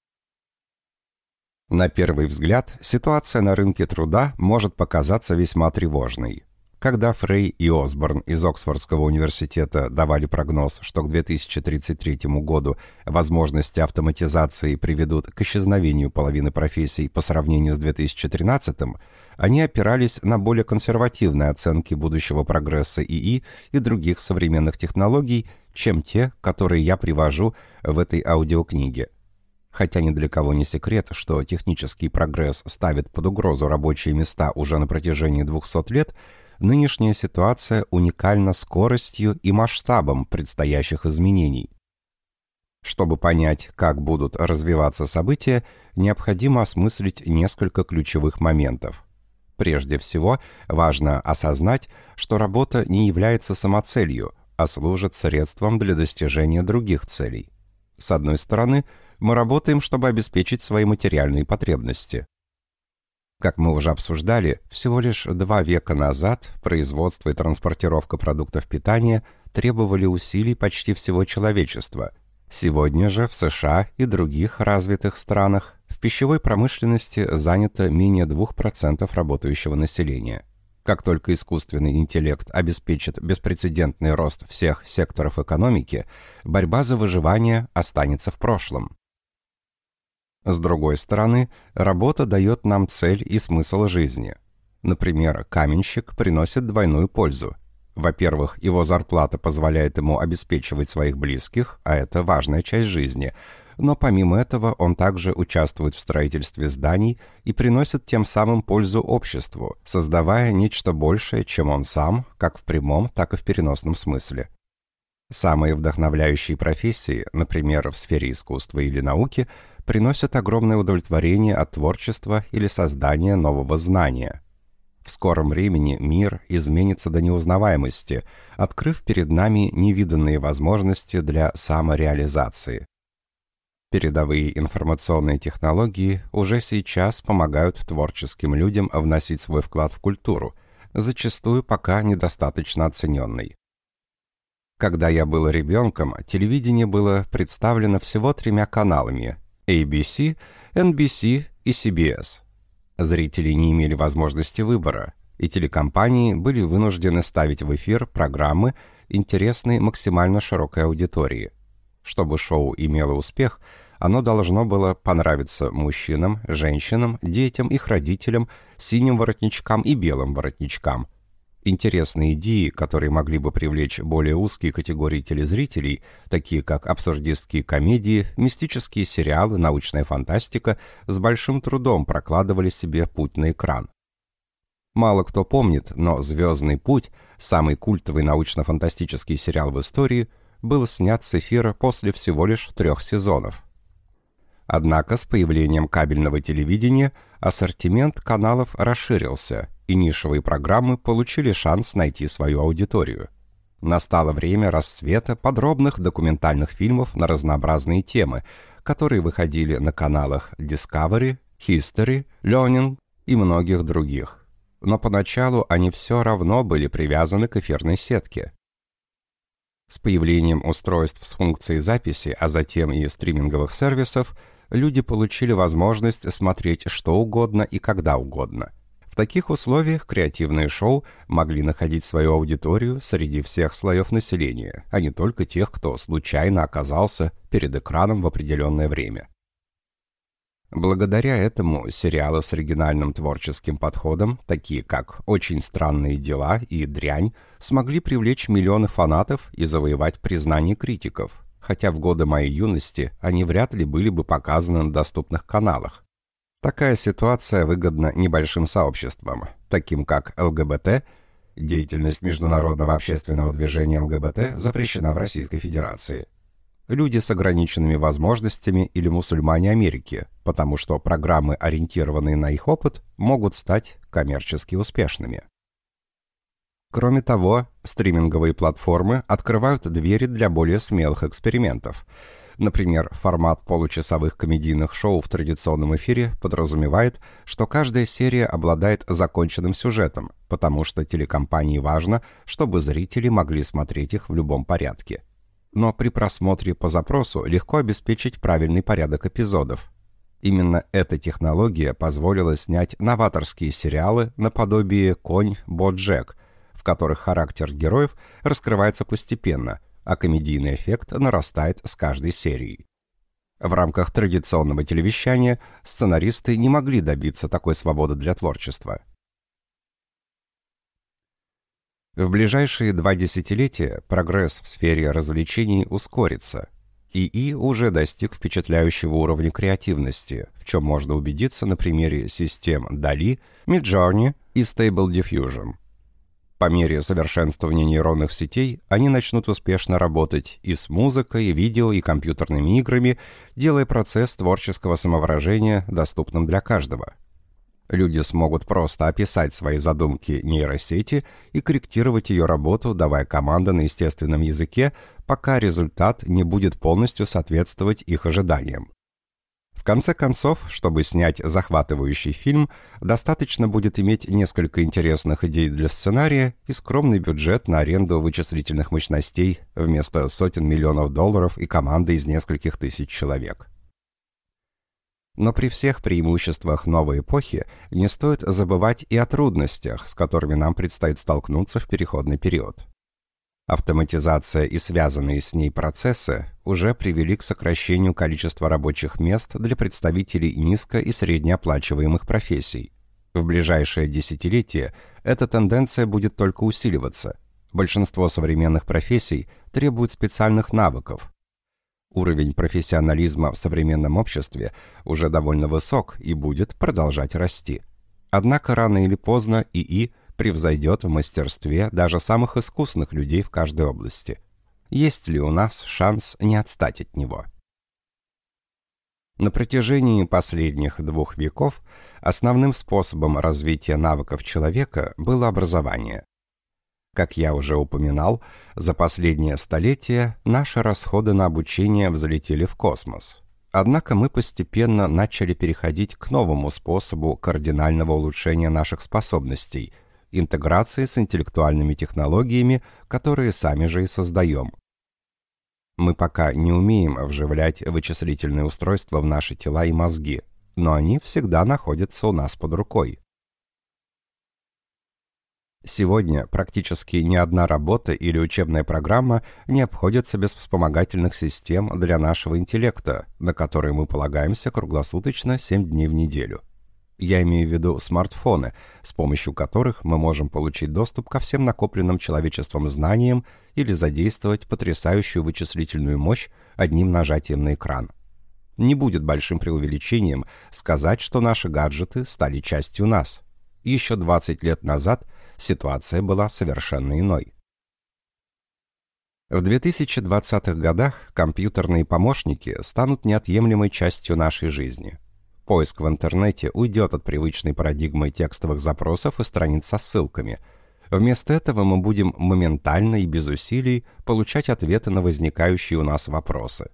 На первый взгляд, ситуация на рынке труда может показаться весьма тревожной. Когда Фрей и Осборн из Оксфордского университета давали прогноз, что к 2033 году возможности автоматизации приведут к исчезновению половины профессий по сравнению с 2013 они опирались на более консервативные оценки будущего прогресса ИИ и других современных технологий, чем те, которые я привожу в этой аудиокниге. Хотя ни для кого не секрет, что технический прогресс ставит под угрозу рабочие места уже на протяжении 200 лет, нынешняя ситуация уникальна скоростью и масштабом предстоящих изменений. Чтобы понять, как будут развиваться события, необходимо осмыслить несколько ключевых моментов. Прежде всего, важно осознать, что работа не является самоцелью, а служат средством для достижения других целей. С одной стороны, мы работаем, чтобы обеспечить свои материальные потребности. Как мы уже обсуждали, всего лишь два века назад производство и транспортировка продуктов питания требовали усилий почти всего человечества. Сегодня же в США и других развитых странах в пищевой промышленности занято менее 2% работающего населения. Как только искусственный интеллект обеспечит беспрецедентный рост всех секторов экономики, борьба за выживание останется в прошлом. С другой стороны, работа дает нам цель и смысл жизни. Например, каменщик приносит двойную пользу. Во-первых, его зарплата позволяет ему обеспечивать своих близких, а это важная часть жизни – но помимо этого он также участвует в строительстве зданий и приносит тем самым пользу обществу, создавая нечто большее, чем он сам, как в прямом, так и в переносном смысле. Самые вдохновляющие профессии, например, в сфере искусства или науки, приносят огромное удовлетворение от творчества или создания нового знания. В скором времени мир изменится до неузнаваемости, открыв перед нами невиданные возможности для самореализации. Передовые информационные технологии уже сейчас помогают творческим людям вносить свой вклад в культуру, зачастую пока недостаточно оцененный. Когда я был ребенком, телевидение было представлено всего тремя каналами – ABC, NBC и CBS. Зрители не имели возможности выбора, и телекомпании были вынуждены ставить в эфир программы, интересные максимально широкой аудитории. Чтобы шоу имело успех – оно должно было понравиться мужчинам, женщинам, детям, их родителям, синим воротничкам и белым воротничкам. Интересные идеи, которые могли бы привлечь более узкие категории телезрителей, такие как абсурдистские комедии, мистические сериалы, научная фантастика, с большим трудом прокладывали себе путь на экран. Мало кто помнит, но «Звездный путь», самый культовый научно-фантастический сериал в истории, был снят с эфира после всего лишь трех сезонов. Однако с появлением кабельного телевидения ассортимент каналов расширился, и нишевые программы получили шанс найти свою аудиторию. Настало время расцвета подробных документальных фильмов на разнообразные темы, которые выходили на каналах Discovery, History, Learning и многих других. Но поначалу они все равно были привязаны к эфирной сетке. С появлением устройств с функцией записи, а затем и стриминговых сервисов – люди получили возможность смотреть что угодно и когда угодно. В таких условиях креативные шоу могли находить свою аудиторию среди всех слоев населения, а не только тех, кто случайно оказался перед экраном в определенное время. Благодаря этому сериалы с оригинальным творческим подходом, такие как «Очень странные дела» и «Дрянь», смогли привлечь миллионы фанатов и завоевать признание критиков, хотя в годы моей юности они вряд ли были бы показаны на доступных каналах. Такая ситуация выгодна небольшим сообществам, таким как ЛГБТ, деятельность международного общественного движения ЛГБТ запрещена в Российской Федерации, люди с ограниченными возможностями или мусульмане Америки, потому что программы, ориентированные на их опыт, могут стать коммерчески успешными. Кроме того, стриминговые платформы открывают двери для более смелых экспериментов. Например, формат получасовых комедийных шоу в традиционном эфире подразумевает, что каждая серия обладает законченным сюжетом, потому что телекомпании важно, чтобы зрители могли смотреть их в любом порядке. Но при просмотре по запросу легко обеспечить правильный порядок эпизодов. Именно эта технология позволила снять новаторские сериалы наподобие «Конь Боджек», в которых характер героев раскрывается постепенно, а комедийный эффект нарастает с каждой серией. В рамках традиционного телевещания сценаристы не могли добиться такой свободы для творчества. В ближайшие два десятилетия прогресс в сфере развлечений ускорится. ИИ уже достиг впечатляющего уровня креативности, в чем можно убедиться на примере систем DALI, Midjourney и Stable Diffusion – по мере совершенствования нейронных сетей они начнут успешно работать и с музыкой, и видео, и компьютерными играми, делая процесс творческого самовыражения доступным для каждого. Люди смогут просто описать свои задумки нейросети и корректировать ее работу, давая команды на естественном языке, пока результат не будет полностью соответствовать их ожиданиям. В конце концов, чтобы снять захватывающий фильм, достаточно будет иметь несколько интересных идей для сценария и скромный бюджет на аренду вычислительных мощностей вместо сотен миллионов долларов и команды из нескольких тысяч человек. Но при всех преимуществах новой эпохи не стоит забывать и о трудностях, с которыми нам предстоит столкнуться в переходный период. Автоматизация и связанные с ней процессы уже привели к сокращению количества рабочих мест для представителей низко- и среднеоплачиваемых профессий. В ближайшее десятилетие эта тенденция будет только усиливаться. Большинство современных профессий требуют специальных навыков. Уровень профессионализма в современном обществе уже довольно высок и будет продолжать расти. Однако рано или поздно ИИ – превзойдет в мастерстве даже самых искусных людей в каждой области. Есть ли у нас шанс не отстать от него? На протяжении последних двух веков основным способом развития навыков человека было образование. Как я уже упоминал, за последнее столетие наши расходы на обучение взлетели в космос. Однако мы постепенно начали переходить к новому способу кардинального улучшения наших способностей – интеграции с интеллектуальными технологиями, которые сами же и создаем. Мы пока не умеем вживлять вычислительные устройства в наши тела и мозги, но они всегда находятся у нас под рукой. Сегодня практически ни одна работа или учебная программа не обходится без вспомогательных систем для нашего интеллекта, на которые мы полагаемся круглосуточно 7 дней в неделю. Я имею в виду смартфоны, с помощью которых мы можем получить доступ ко всем накопленным человечеством знаниям или задействовать потрясающую вычислительную мощь одним нажатием на экран. Не будет большим преувеличением сказать, что наши гаджеты стали частью нас. Еще 20 лет назад ситуация была совершенно иной. В 2020-х годах компьютерные помощники станут неотъемлемой частью нашей жизни. Поиск в интернете уйдет от привычной парадигмы текстовых запросов и страниц со ссылками. Вместо этого мы будем моментально и без усилий получать ответы на возникающие у нас вопросы.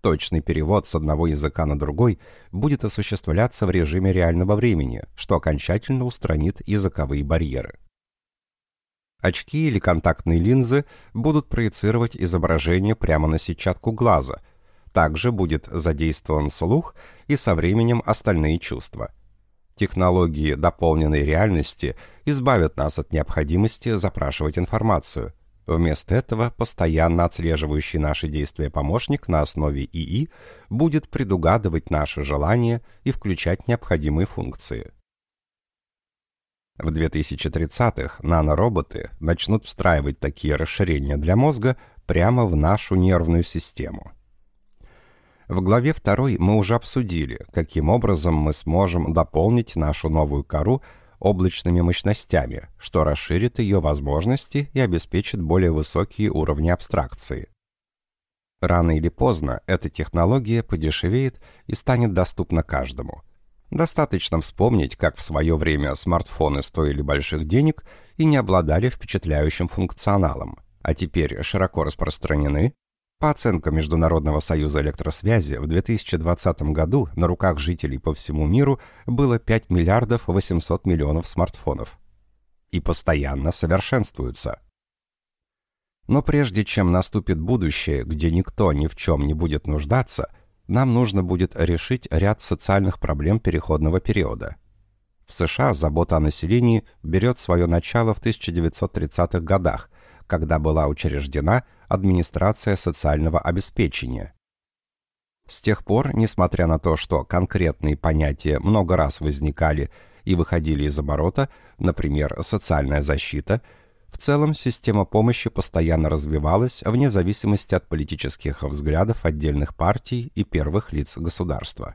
Точный перевод с одного языка на другой будет осуществляться в режиме реального времени, что окончательно устранит языковые барьеры. Очки или контактные линзы будут проецировать изображение прямо на сетчатку глаза – также будет задействован слух и со временем остальные чувства. Технологии дополненной реальности избавят нас от необходимости запрашивать информацию. Вместо этого постоянно отслеживающий наши действия помощник на основе ИИ будет предугадывать наши желания и включать необходимые функции. В 2030-х нанороботы начнут встраивать такие расширения для мозга прямо в нашу нервную систему – в главе 2 мы уже обсудили, каким образом мы сможем дополнить нашу новую кору облачными мощностями, что расширит ее возможности и обеспечит более высокие уровни абстракции. Рано или поздно эта технология подешевеет и станет доступна каждому. Достаточно вспомнить, как в свое время смартфоны стоили больших денег и не обладали впечатляющим функционалом, а теперь широко распространены по оценкам Международного союза электросвязи, в 2020 году на руках жителей по всему миру было 5 миллиардов 800 миллионов смартфонов. И постоянно совершенствуются. Но прежде чем наступит будущее, где никто ни в чем не будет нуждаться, нам нужно будет решить ряд социальных проблем переходного периода. В США забота о населении берет свое начало в 1930-х годах, когда была учреждена – администрация социального обеспечения. С тех пор, несмотря на то, что конкретные понятия много раз возникали и выходили из оборота, например, социальная защита, в целом система помощи постоянно развивалась вне зависимости от политических взглядов отдельных партий и первых лиц государства.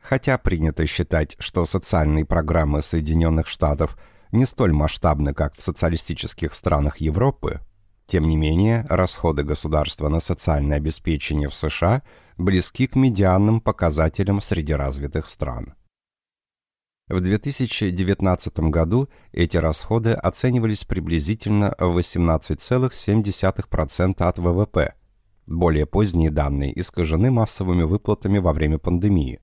Хотя принято считать, что социальные программы Соединенных Штатов не столь масштабны, как в социалистических странах Европы, тем не менее, расходы государства на социальное обеспечение в США близки к медианным показателям среди развитых стран. В 2019 году эти расходы оценивались приблизительно в 18,7% от ВВП. Более поздние данные искажены массовыми выплатами во время пандемии.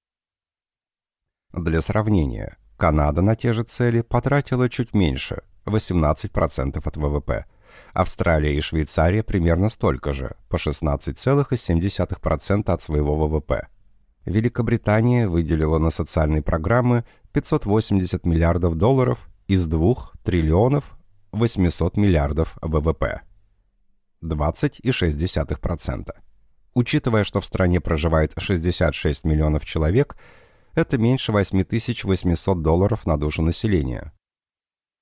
Для сравнения, Канада на те же цели потратила чуть меньше – 18% от ВВП. Австралия и Швейцария примерно столько же, по 16,7% от своего ВВП. Великобритания выделила на социальные программы 580 миллиардов долларов из 2 триллионов 800 миллиардов ВВП. 20,6%. Учитывая, что в стране проживает 66 миллионов человек, это меньше 8800 долларов на душу населения.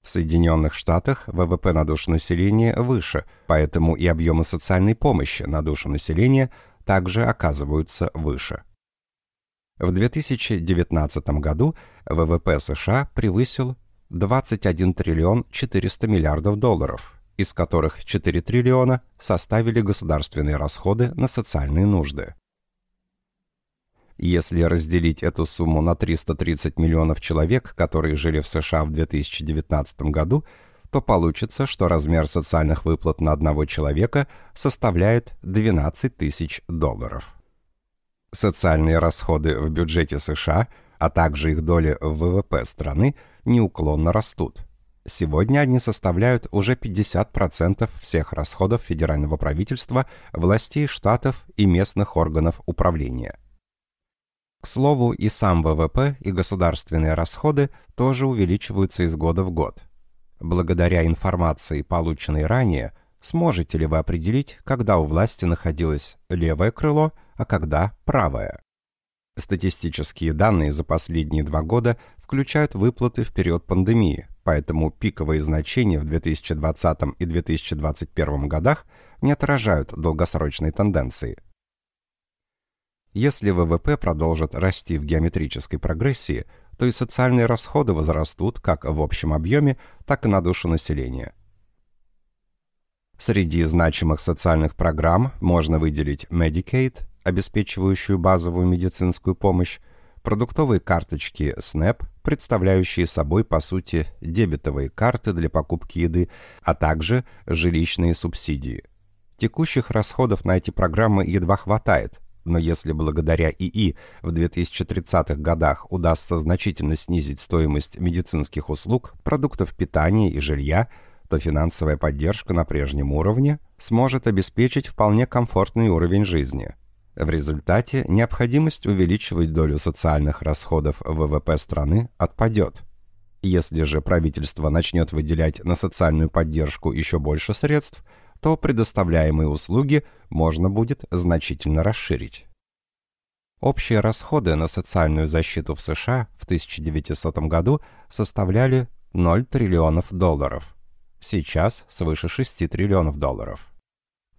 В Соединенных Штатах ВВП на душу населения выше, поэтому и объемы социальной помощи на душу населения также оказываются выше. В 2019 году ВВП США превысил 21 триллион 400 миллиардов долларов, из которых 4 триллиона составили государственные расходы на социальные нужды. Если разделить эту сумму на 330 миллионов человек, которые жили в США в 2019 году, то получится, что размер социальных выплат на одного человека составляет 12 тысяч долларов. Социальные расходы в бюджете США, а также их доля в ВВП страны, неуклонно растут. Сегодня они составляют уже 50% всех расходов федерального правительства, властей штатов и местных органов управления – к слову, и сам ВВП, и государственные расходы тоже увеличиваются из года в год. Благодаря информации, полученной ранее, сможете ли вы определить, когда у власти находилось левое крыло, а когда правое? Статистические данные за последние два года включают выплаты в период пандемии, поэтому пиковые значения в 2020 и 2021 годах не отражают долгосрочной тенденции – если ВВП продолжит расти в геометрической прогрессии, то и социальные расходы возрастут как в общем объеме, так и на душу населения. Среди значимых социальных программ можно выделить Medicaid, обеспечивающую базовую медицинскую помощь, продуктовые карточки SNAP, представляющие собой, по сути, дебетовые карты для покупки еды, а также жилищные субсидии. Текущих расходов на эти программы едва хватает, но если благодаря ИИ в 2030-х годах удастся значительно снизить стоимость медицинских услуг, продуктов питания и жилья, то финансовая поддержка на прежнем уровне сможет обеспечить вполне комфортный уровень жизни. В результате необходимость увеличивать долю социальных расходов ВВП страны отпадет. Если же правительство начнет выделять на социальную поддержку еще больше средств – то предоставляемые услуги можно будет значительно расширить. Общие расходы на социальную защиту в США в 1900 году составляли 0 триллионов долларов. Сейчас свыше 6 триллионов долларов.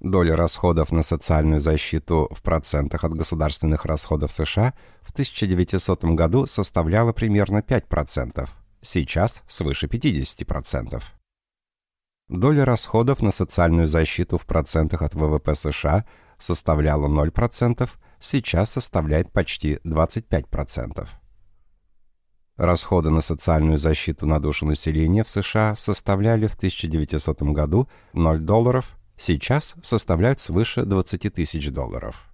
Доля расходов на социальную защиту в процентах от государственных расходов США в 1900 году составляла примерно 5%, сейчас свыше 50%. Доля расходов на социальную защиту в процентах от ВВП США составляла 0%, сейчас составляет почти 25%. Расходы на социальную защиту на душу населения в США составляли в 1900 году 0 долларов, сейчас составляют свыше 20 тысяч долларов.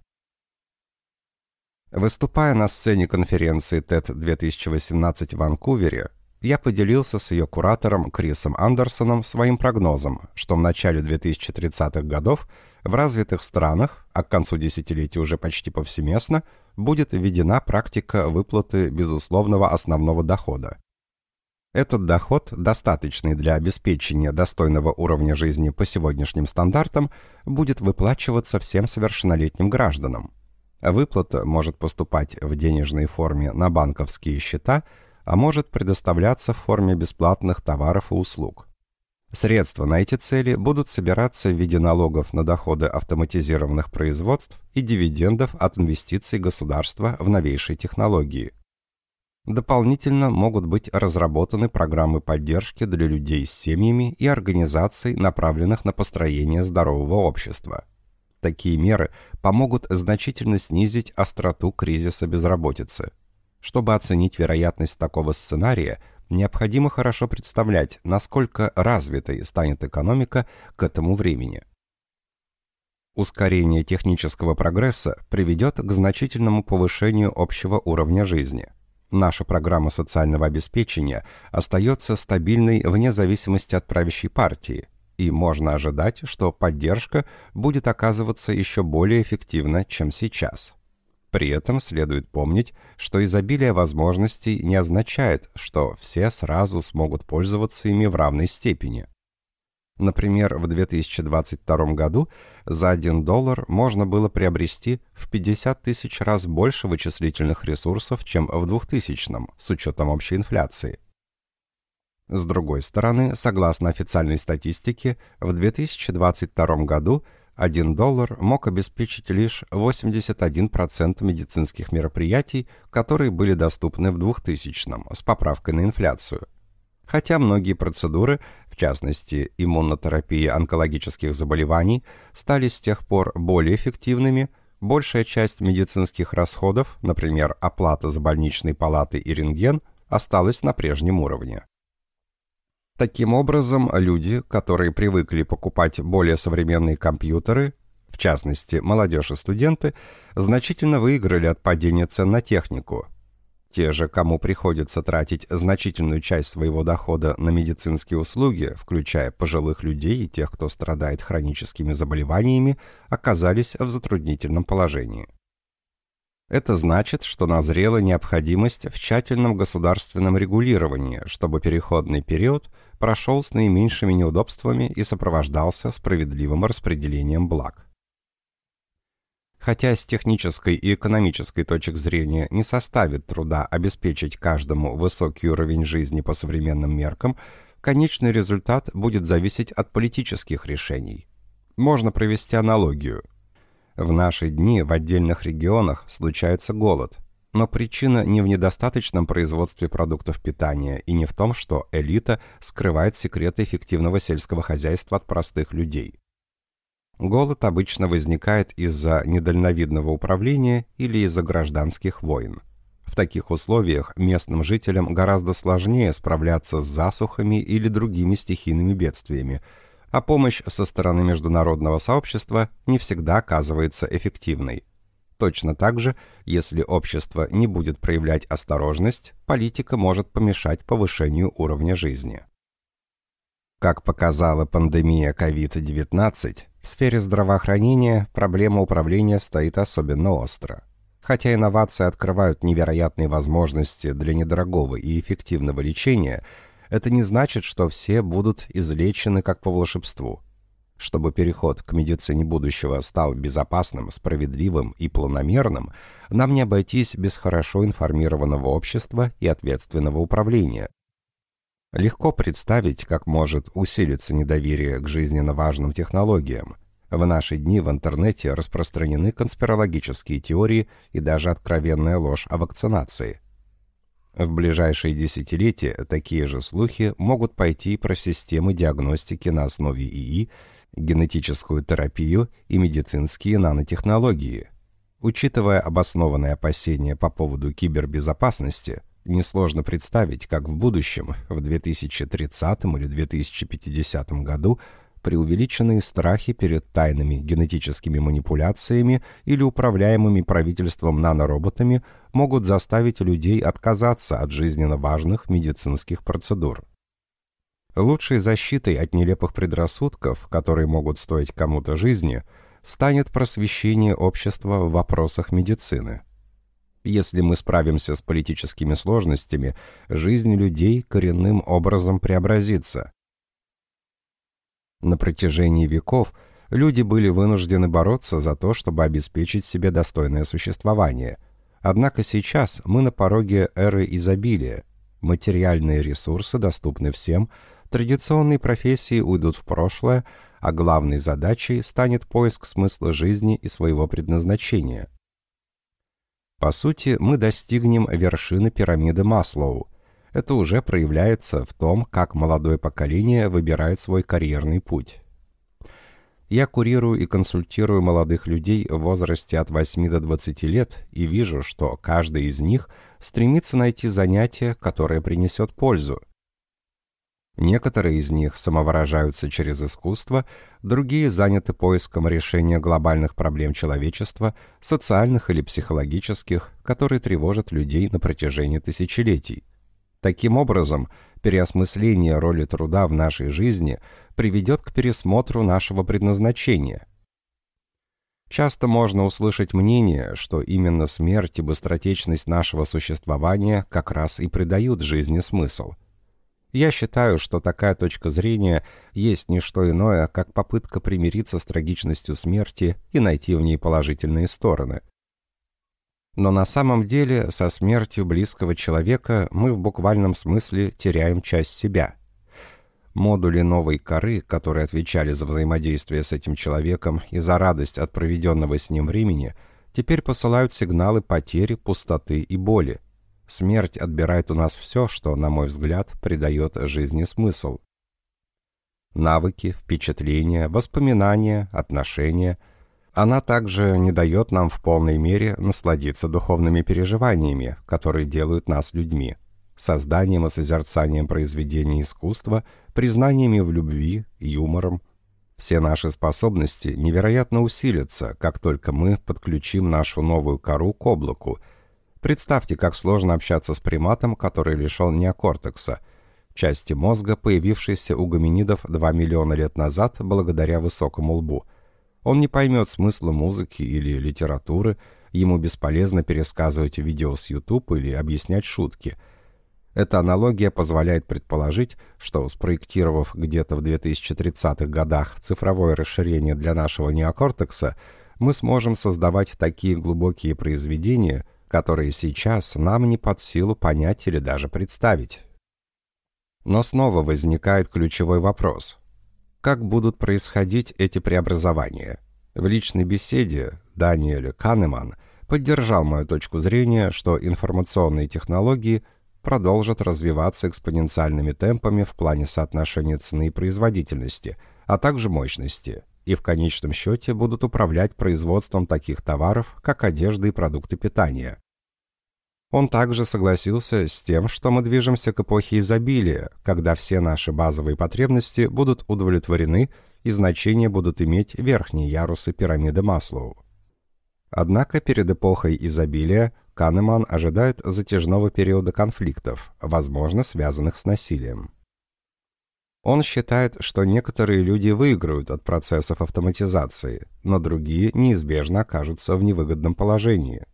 Выступая на сцене конференции TED 2018 в Ванкувере, я поделился с ее куратором Крисом Андерсоном своим прогнозом, что в начале 2030-х годов в развитых странах, а к концу десятилетия уже почти повсеместно, будет введена практика выплаты безусловного основного дохода. Этот доход, достаточный для обеспечения достойного уровня жизни по сегодняшним стандартам, будет выплачиваться всем совершеннолетним гражданам. Выплата может поступать в денежной форме на банковские счета – а может предоставляться в форме бесплатных товаров и услуг. Средства на эти цели будут собираться в виде налогов на доходы автоматизированных производств и дивидендов от инвестиций государства в новейшие технологии. Дополнительно могут быть разработаны программы поддержки для людей с семьями и организаций, направленных на построение здорового общества. Такие меры помогут значительно снизить остроту кризиса безработицы – Чтобы оценить вероятность такого сценария, необходимо хорошо представлять, насколько развитой станет экономика к этому времени. Ускорение технического прогресса приведет к значительному повышению общего уровня жизни. Наша программа социального обеспечения остается стабильной вне зависимости от правящей партии, и можно ожидать, что поддержка будет оказываться еще более эффективно, чем сейчас. При этом следует помнить, что изобилие возможностей не означает, что все сразу смогут пользоваться ими в равной степени. Например, в 2022 году за 1 доллар можно было приобрести в 50 тысяч раз больше вычислительных ресурсов, чем в 2000 с учетом общей инфляции. С другой стороны, согласно официальной статистике, в 2022 году 1 доллар мог обеспечить лишь 81% медицинских мероприятий, которые были доступны в 2000-м, с поправкой на инфляцию. Хотя многие процедуры, в частности иммунотерапия онкологических заболеваний, стали с тех пор более эффективными, большая часть медицинских расходов, например, оплата за больничные палаты и рентген, осталась на прежнем уровне. Таким образом, люди, которые привыкли покупать более современные компьютеры, в частности, молодежь и студенты, значительно выиграли от падения цен на технику. Те же, кому приходится тратить значительную часть своего дохода на медицинские услуги, включая пожилых людей и тех, кто страдает хроническими заболеваниями, оказались в затруднительном положении. Это значит, что назрела необходимость в тщательном государственном регулировании, чтобы переходный период – прошел с наименьшими неудобствами и сопровождался справедливым распределением благ. Хотя с технической и экономической точек зрения не составит труда обеспечить каждому высокий уровень жизни по современным меркам, конечный результат будет зависеть от политических решений. Можно провести аналогию. В наши дни в отдельных регионах случается голод – но причина не в недостаточном производстве продуктов питания и не в том, что элита скрывает секреты эффективного сельского хозяйства от простых людей. Голод обычно возникает из-за недальновидного управления или из-за гражданских войн. В таких условиях местным жителям гораздо сложнее справляться с засухами или другими стихийными бедствиями, а помощь со стороны международного сообщества не всегда оказывается эффективной. Точно так же, если общество не будет проявлять осторожность, политика может помешать повышению уровня жизни. Как показала пандемия COVID-19, в сфере здравоохранения проблема управления стоит особенно остро. Хотя инновации открывают невероятные возможности для недорогого и эффективного лечения, это не значит, что все будут излечены как по волшебству. Чтобы переход к медицине будущего стал безопасным, справедливым и планомерным, нам не обойтись без хорошо информированного общества и ответственного управления. Легко представить, как может усилиться недоверие к жизненно важным технологиям. В наши дни в интернете распространены конспирологические теории и даже откровенная ложь о вакцинации. В ближайшие десятилетия такие же слухи могут пойти про системы диагностики на основе ИИ генетическую терапию и медицинские нанотехнологии. Учитывая обоснованные опасения по поводу кибербезопасности, несложно представить, как в будущем, в 2030 или 2050 году, преувеличенные страхи перед тайными генетическими манипуляциями или управляемыми правительством нанороботами могут заставить людей отказаться от жизненно важных медицинских процедур. Лучшей защитой от нелепых предрассудков, которые могут стоить кому-то жизни, станет просвещение общества в вопросах медицины. Если мы справимся с политическими сложностями, жизнь людей коренным образом преобразится. На протяжении веков люди были вынуждены бороться за то, чтобы обеспечить себе достойное существование. Однако сейчас мы на пороге эры изобилия. Материальные ресурсы доступны всем – Традиционные профессии уйдут в прошлое, а главной задачей станет поиск смысла жизни и своего предназначения. По сути, мы достигнем вершины пирамиды Маслоу. Это уже проявляется в том, как молодое поколение выбирает свой карьерный путь. Я курирую и консультирую молодых людей в возрасте от 8 до 20 лет и вижу, что каждый из них стремится найти занятие, которое принесет пользу. Некоторые из них самовыражаются через искусство, другие заняты поиском решения глобальных проблем человечества, социальных или психологических, которые тревожат людей на протяжении тысячелетий. Таким образом, переосмысление роли труда в нашей жизни приведет к пересмотру нашего предназначения. Часто можно услышать мнение, что именно смерть и быстротечность нашего существования как раз и придают жизни смысл – я считаю, что такая точка зрения есть не что иное, как попытка примириться с трагичностью смерти и найти в ней положительные стороны. Но на самом деле со смертью близкого человека мы в буквальном смысле теряем часть себя. Модули новой коры, которые отвечали за взаимодействие с этим человеком и за радость от проведенного с ним времени, теперь посылают сигналы потери, пустоты и боли. Смерть отбирает у нас все, что, на мой взгляд, придает жизни смысл. Навыки, впечатления, воспоминания, отношения. Она также не дает нам в полной мере насладиться духовными переживаниями, которые делают нас людьми, созданием и созерцанием произведений искусства, признаниями в любви, юмором. Все наши способности невероятно усилятся, как только мы подключим нашу новую кору к облаку – Представьте, как сложно общаться с приматом, который лишен неокортекса, части мозга, появившейся у гоминидов 2 миллиона лет назад благодаря высокому лбу. Он не поймет смысла музыки или литературы, ему бесполезно пересказывать видео с YouTube или объяснять шутки. Эта аналогия позволяет предположить, что, спроектировав где-то в 2030-х годах цифровое расширение для нашего неокортекса, мы сможем создавать такие глубокие произведения – которые сейчас нам не под силу понять или даже представить. Но снова возникает ключевой вопрос. Как будут происходить эти преобразования? В личной беседе Даниэль Канеман поддержал мою точку зрения, что информационные технологии продолжат развиваться экспоненциальными темпами в плане соотношения цены и производительности, а также мощности, и в конечном счете будут управлять производством таких товаров, как одежда и продукты питания. Он также согласился с тем, что мы движемся к эпохе изобилия, когда все наши базовые потребности будут удовлетворены и значения будут иметь верхние ярусы пирамиды Маслоу. Однако перед эпохой изобилия Канеман ожидает затяжного периода конфликтов, возможно, связанных с насилием. Он считает, что некоторые люди выиграют от процессов автоматизации, но другие неизбежно окажутся в невыгодном положении.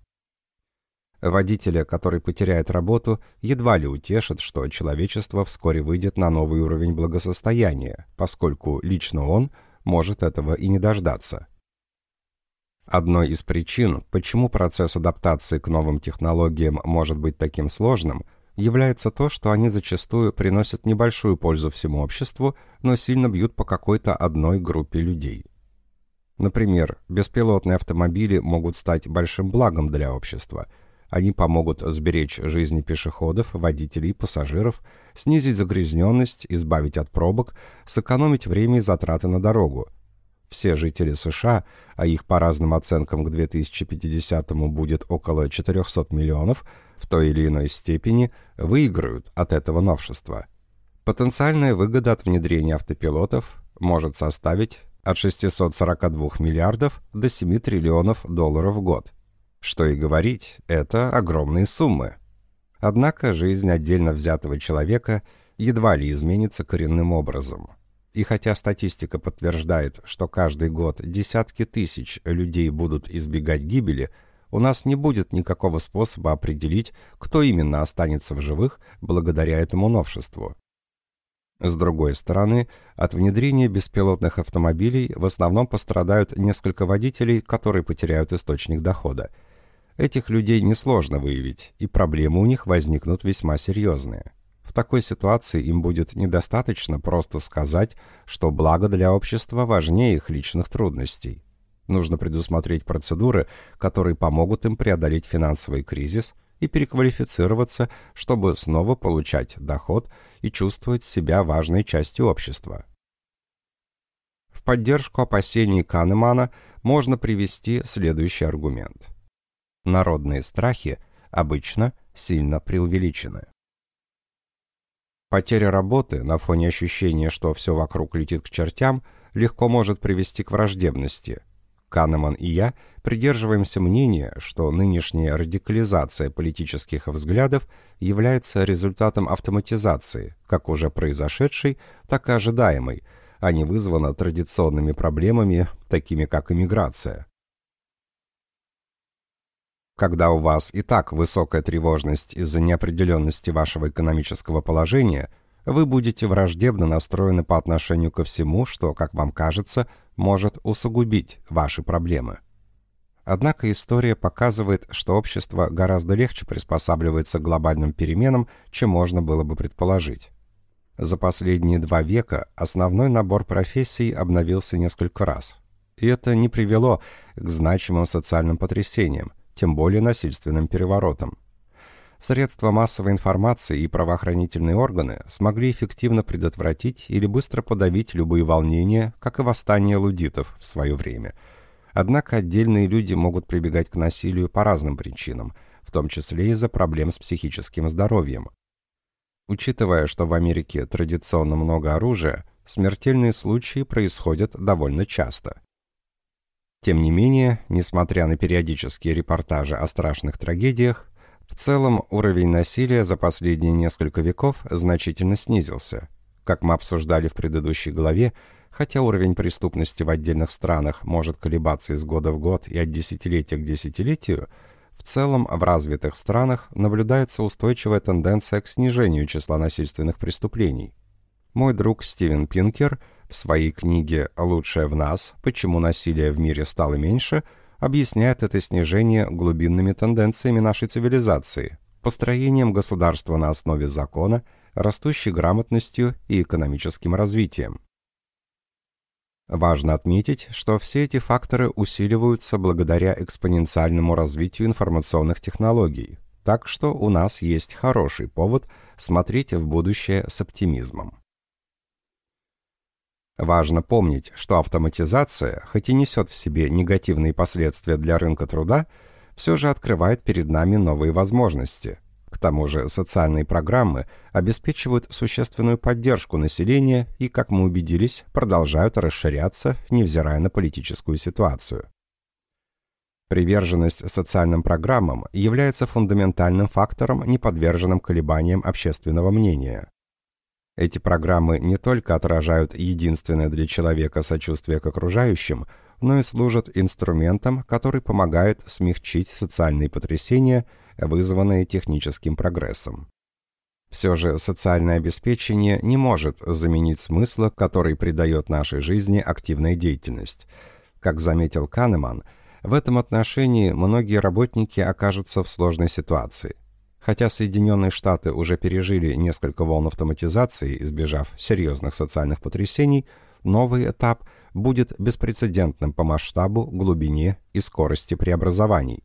Водителя, который потеряет работу, едва ли утешит, что человечество вскоре выйдет на новый уровень благосостояния, поскольку лично он может этого и не дождаться. Одной из причин, почему процесс адаптации к новым технологиям может быть таким сложным – является то, что они зачастую приносят небольшую пользу всему обществу, но сильно бьют по какой-то одной группе людей. Например, беспилотные автомобили могут стать большим благом для общества. Они помогут сберечь жизни пешеходов, водителей пассажиров, снизить загрязненность, избавить от пробок, сэкономить время и затраты на дорогу. Все жители США, а их по разным оценкам к 2050 будет около 400 миллионов – в той или иной степени выиграют от этого новшества. Потенциальная выгода от внедрения автопилотов может составить от 642 миллиардов до 7 триллионов долларов в год. Что и говорить, это огромные суммы. Однако жизнь отдельно взятого человека едва ли изменится коренным образом. И хотя статистика подтверждает, что каждый год десятки тысяч людей будут избегать гибели – у нас не будет никакого способа определить, кто именно останется в живых благодаря этому новшеству. С другой стороны, от внедрения беспилотных автомобилей в основном пострадают несколько водителей, которые потеряют источник дохода. Этих людей несложно выявить, и проблемы у них возникнут весьма серьезные. В такой ситуации им будет недостаточно просто сказать, что благо для общества важнее их личных трудностей. Нужно предусмотреть процедуры, которые помогут им преодолеть финансовый кризис и переквалифицироваться, чтобы снова получать доход и чувствовать себя важной частью общества. в поддержку опасений Канемана можно привести следующий аргумент. Народные страхи обычно сильно преувеличены. Потеря работы на фоне ощущения, что все вокруг летит к чертям, легко может привести к враждебности. Канеман и я придерживаемся мнения, что нынешняя радикализация политических взглядов является результатом автоматизации, как уже произошедшей, так и ожидаемой, а не вызвана традиционными проблемами, такими как иммиграция. Когда у вас и так высокая тревожность из-за неопределенности вашего экономического положения, вы будете враждебно настроены по отношению ко всему, что, как вам кажется, может усугубить ваши проблемы. Однако история показывает, что общество гораздо легче приспосабливается к глобальным переменам, чем можно было бы предположить. За последние два века основной набор профессий обновился несколько раз. И это не привело к значимым социальным потрясениям, тем более насильственным переворотом. Средства массовой информации и правоохранительные органы смогли эффективно предотвратить или быстро подавить любые волнения, как и восстание лудитов в свое время. Однако отдельные люди могут прибегать к насилию по разным причинам, в том числе из-за проблем с психическим здоровьем. Учитывая, что в Америке традиционно много оружия, смертельные случаи происходят довольно часто. Тем не менее, несмотря на периодические репортажи о страшных трагедиях, в целом уровень насилия за последние несколько веков значительно снизился. Как мы обсуждали в предыдущей главе, хотя уровень преступности в отдельных странах может колебаться из года в год и от десятилетия к десятилетию, в целом в развитых странах наблюдается устойчивая тенденция к снижению числа насильственных преступлений. Мой друг Стивен Пинкер – в своей книге «Лучшее в нас. Почему насилие в мире стало меньше» объясняет это снижение глубинными тенденциями нашей цивилизации, построением государства на основе закона, растущей грамотностью и экономическим развитием. Важно отметить, что все эти факторы усиливаются благодаря экспоненциальному развитию информационных технологий, так что у нас есть хороший повод смотреть в будущее с оптимизмом. Важно помнить, что автоматизация, хоть и несет в себе негативные последствия для рынка труда, все же открывает перед нами новые возможности. К тому же социальные программы обеспечивают существенную поддержку населения и, как мы убедились, продолжают расширяться, невзирая на политическую ситуацию. Приверженность социальным программам является фундаментальным фактором, не подверженным колебаниям общественного мнения. Эти программы не только отражают единственное для человека сочувствие к окружающим, но и служат инструментом, который помогает смягчить социальные потрясения, вызванные техническим прогрессом. Все же социальное обеспечение не может заменить смысла, который придает нашей жизни активная деятельность. Как заметил Канеман, в этом отношении многие работники окажутся в сложной ситуации. Хотя Соединенные Штаты уже пережили несколько волн автоматизации, избежав серьезных социальных потрясений, новый этап будет беспрецедентным по масштабу, глубине и скорости преобразований.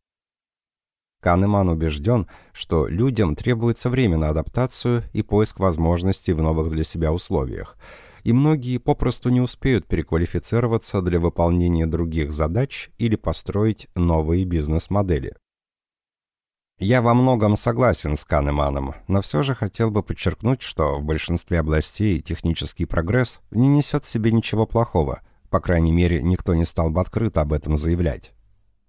Канеман убежден, что людям требуется время на адаптацию и поиск возможностей в новых для себя условиях, и многие попросту не успеют переквалифицироваться для выполнения других задач или построить новые бизнес-модели. Я во многом согласен с Канеманом, но все же хотел бы подчеркнуть, что в большинстве областей технический прогресс не несет в себе ничего плохого, по крайней мере, никто не стал бы открыто об этом заявлять.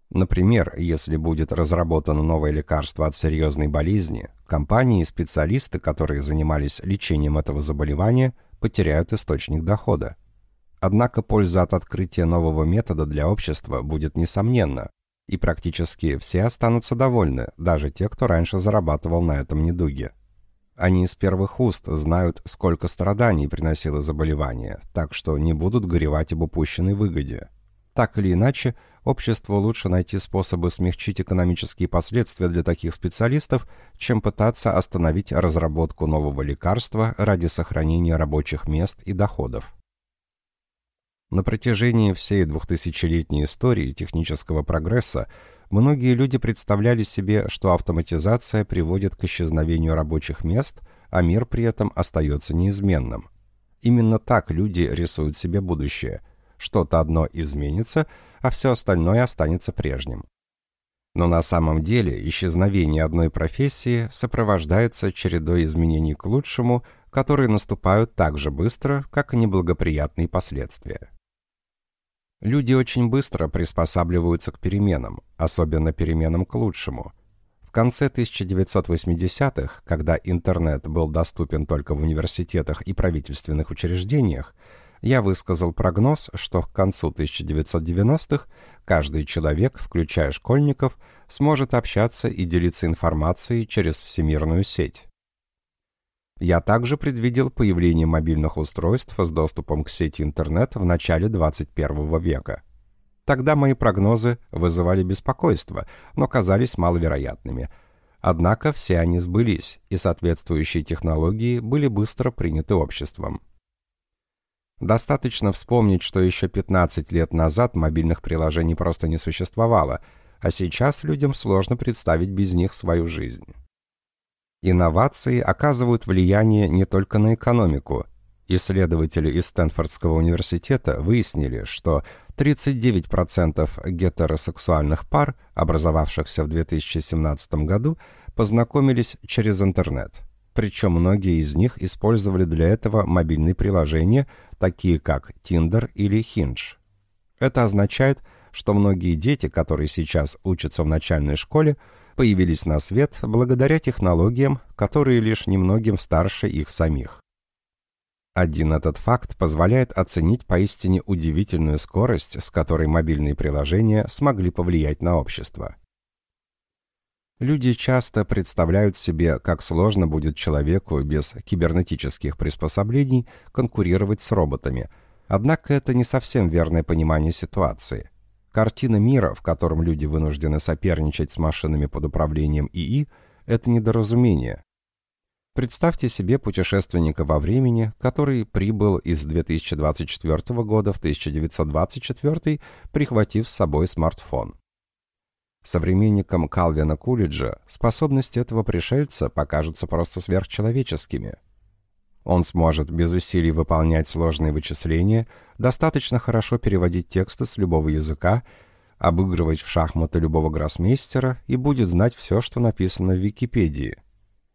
Например, если будет разработано новое лекарство от серьезной болезни, компании и специалисты, которые занимались лечением этого заболевания, потеряют источник дохода. Однако польза от открытия нового метода для общества будет несомненна, и практически все останутся довольны, даже те, кто раньше зарабатывал на этом недуге. Они из первых уст знают, сколько страданий приносило заболевание, так что не будут горевать об упущенной выгоде. Так или иначе, обществу лучше найти способы смягчить экономические последствия для таких специалистов, чем пытаться остановить разработку нового лекарства ради сохранения рабочих мест и доходов. На протяжении всей двухтысячелетней истории технического прогресса многие люди представляли себе, что автоматизация приводит к исчезновению рабочих мест, а мир при этом остается неизменным. Именно так люди рисуют себе будущее. что-то одно изменится, а все остальное останется прежним. Но на самом деле исчезновение одной профессии сопровождается чередой изменений к лучшему, которые наступают так же быстро, как и неблагоприятные последствия. Люди очень быстро приспосабливаются к переменам, особенно переменам к лучшему. В конце 1980-х, когда интернет был доступен только в университетах и правительственных учреждениях, я высказал прогноз, что к концу 1990-х каждый человек, включая школьников, сможет общаться и делиться информацией через всемирную сеть. Я также предвидел появление мобильных устройств с доступом к сети интернет в начале 21 века. Тогда мои прогнозы вызывали беспокойство, но казались маловероятными. Однако все они сбылись, и соответствующие технологии были быстро приняты обществом. Достаточно вспомнить, что еще 15 лет назад мобильных приложений просто не существовало, а сейчас людям сложно представить без них свою жизнь. Инновации оказывают влияние не только на экономику. Исследователи из Стэнфордского университета выяснили, что 39% гетеросексуальных пар, образовавшихся в 2017 году, познакомились через интернет. Причем многие из них использовали для этого мобильные приложения, такие как Tinder или Hinge. Это означает, что многие дети, которые сейчас учатся в начальной школе, появились на свет благодаря технологиям, которые лишь немногим старше их самих. Один этот факт позволяет оценить поистине удивительную скорость, с которой мобильные приложения смогли повлиять на общество. Люди часто представляют себе, как сложно будет человеку без кибернетических приспособлений конкурировать с роботами, однако это не совсем верное понимание ситуации – Картина мира, в котором люди вынуждены соперничать с машинами под управлением ИИ, это недоразумение. Представьте себе путешественника во времени, который прибыл из 2024 года в 1924, прихватив с собой смартфон. Современникам Калвина Кулиджа способности этого пришельца покажутся просто сверхчеловеческими – он сможет без усилий выполнять сложные вычисления, достаточно хорошо переводить тексты с любого языка, обыгрывать в шахматы любого гроссмейстера и будет знать все, что написано в Википедии.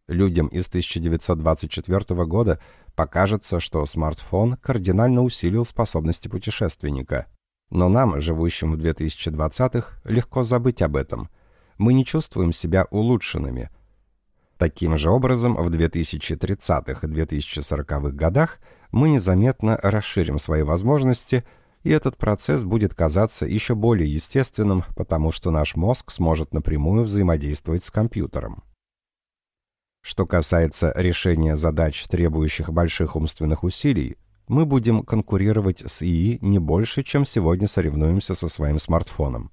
Людям из 1924 года покажется, что смартфон кардинально усилил способности путешественника. Но нам, живущим в 2020-х, легко забыть об этом. Мы не чувствуем себя улучшенными – Таким же образом, в 2030-х и 2040-х годах мы незаметно расширим свои возможности, и этот процесс будет казаться еще более естественным, потому что наш мозг сможет напрямую взаимодействовать с компьютером. Что касается решения задач, требующих больших умственных усилий, мы будем конкурировать с ИИ не больше, чем сегодня соревнуемся со своим смартфоном.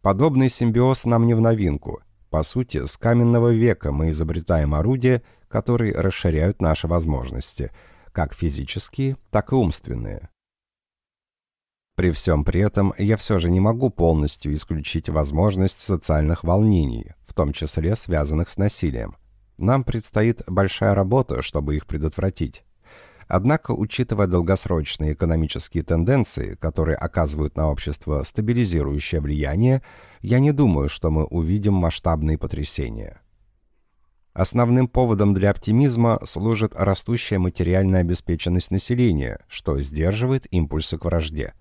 Подобный симбиоз нам не в новинку – по сути, с каменного века мы изобретаем орудия, которые расширяют наши возможности, как физические, так и умственные. При всем при этом я все же не могу полностью исключить возможность социальных волнений, в том числе связанных с насилием. Нам предстоит большая работа, чтобы их предотвратить. Однако, учитывая долгосрочные экономические тенденции, которые оказывают на общество стабилизирующее влияние, я не думаю, что мы увидим масштабные потрясения. Основным поводом для оптимизма служит растущая материальная обеспеченность населения, что сдерживает импульсы к вражде.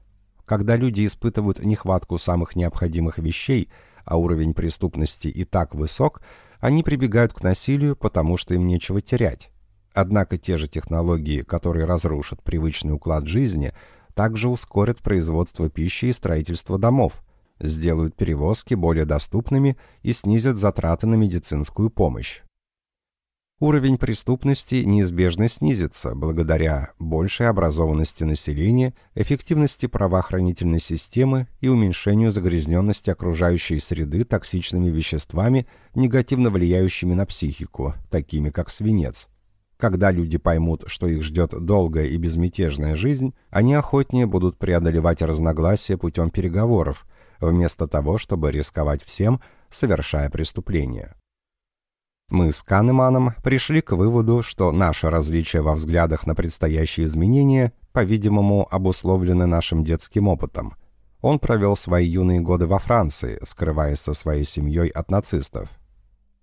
Когда люди испытывают нехватку самых необходимых вещей, а уровень преступности и так высок, они прибегают к насилию, потому что им нечего терять. Однако те же технологии, которые разрушат привычный уклад жизни, также ускорят производство пищи и строительство домов, сделают перевозки более доступными и снизят затраты на медицинскую помощь. Уровень преступности неизбежно снизится благодаря большей образованности населения, эффективности правоохранительной системы и уменьшению загрязненности окружающей среды токсичными веществами, негативно влияющими на психику, такими как свинец. Когда люди поймут, что их ждет долгая и безмятежная жизнь, они охотнее будут преодолевать разногласия путем переговоров, вместо того, чтобы рисковать всем, совершая преступления. Мы с Канеманом пришли к выводу, что наше различие во взглядах на предстоящие изменения, по-видимому, обусловлены нашим детским опытом. Он провел свои юные годы во Франции, скрываясь со своей семьей от нацистов.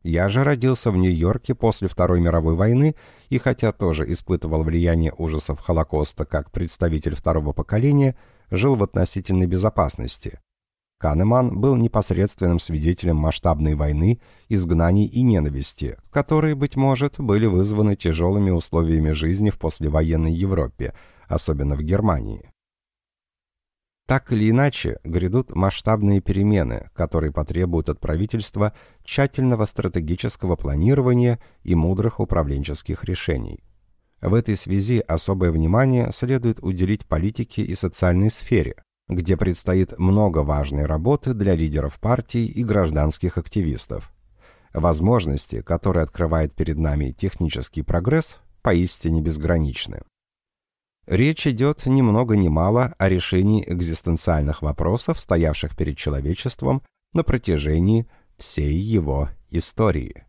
Я же родился в Нью-Йорке после Второй мировой войны и хотя тоже испытывал влияние ужасов Холокоста как представитель второго поколения, жил в относительной безопасности. Канеман был непосредственным свидетелем масштабной войны, изгнаний и ненависти, которые, быть может, были вызваны тяжелыми условиями жизни в послевоенной Европе, особенно в Германии. Так или иначе, грядут масштабные перемены, которые потребуют от правительства тщательного стратегического планирования и мудрых управленческих решений. В этой связи особое внимание следует уделить политике и социальной сфере, где предстоит много важной работы для лидеров партий и гражданских активистов. Возможности, которые открывает перед нами технический прогресс, поистине безграничны. Речь идет ни много ни мало о решении экзистенциальных вопросов, стоявших перед человечеством на протяжении всей его истории.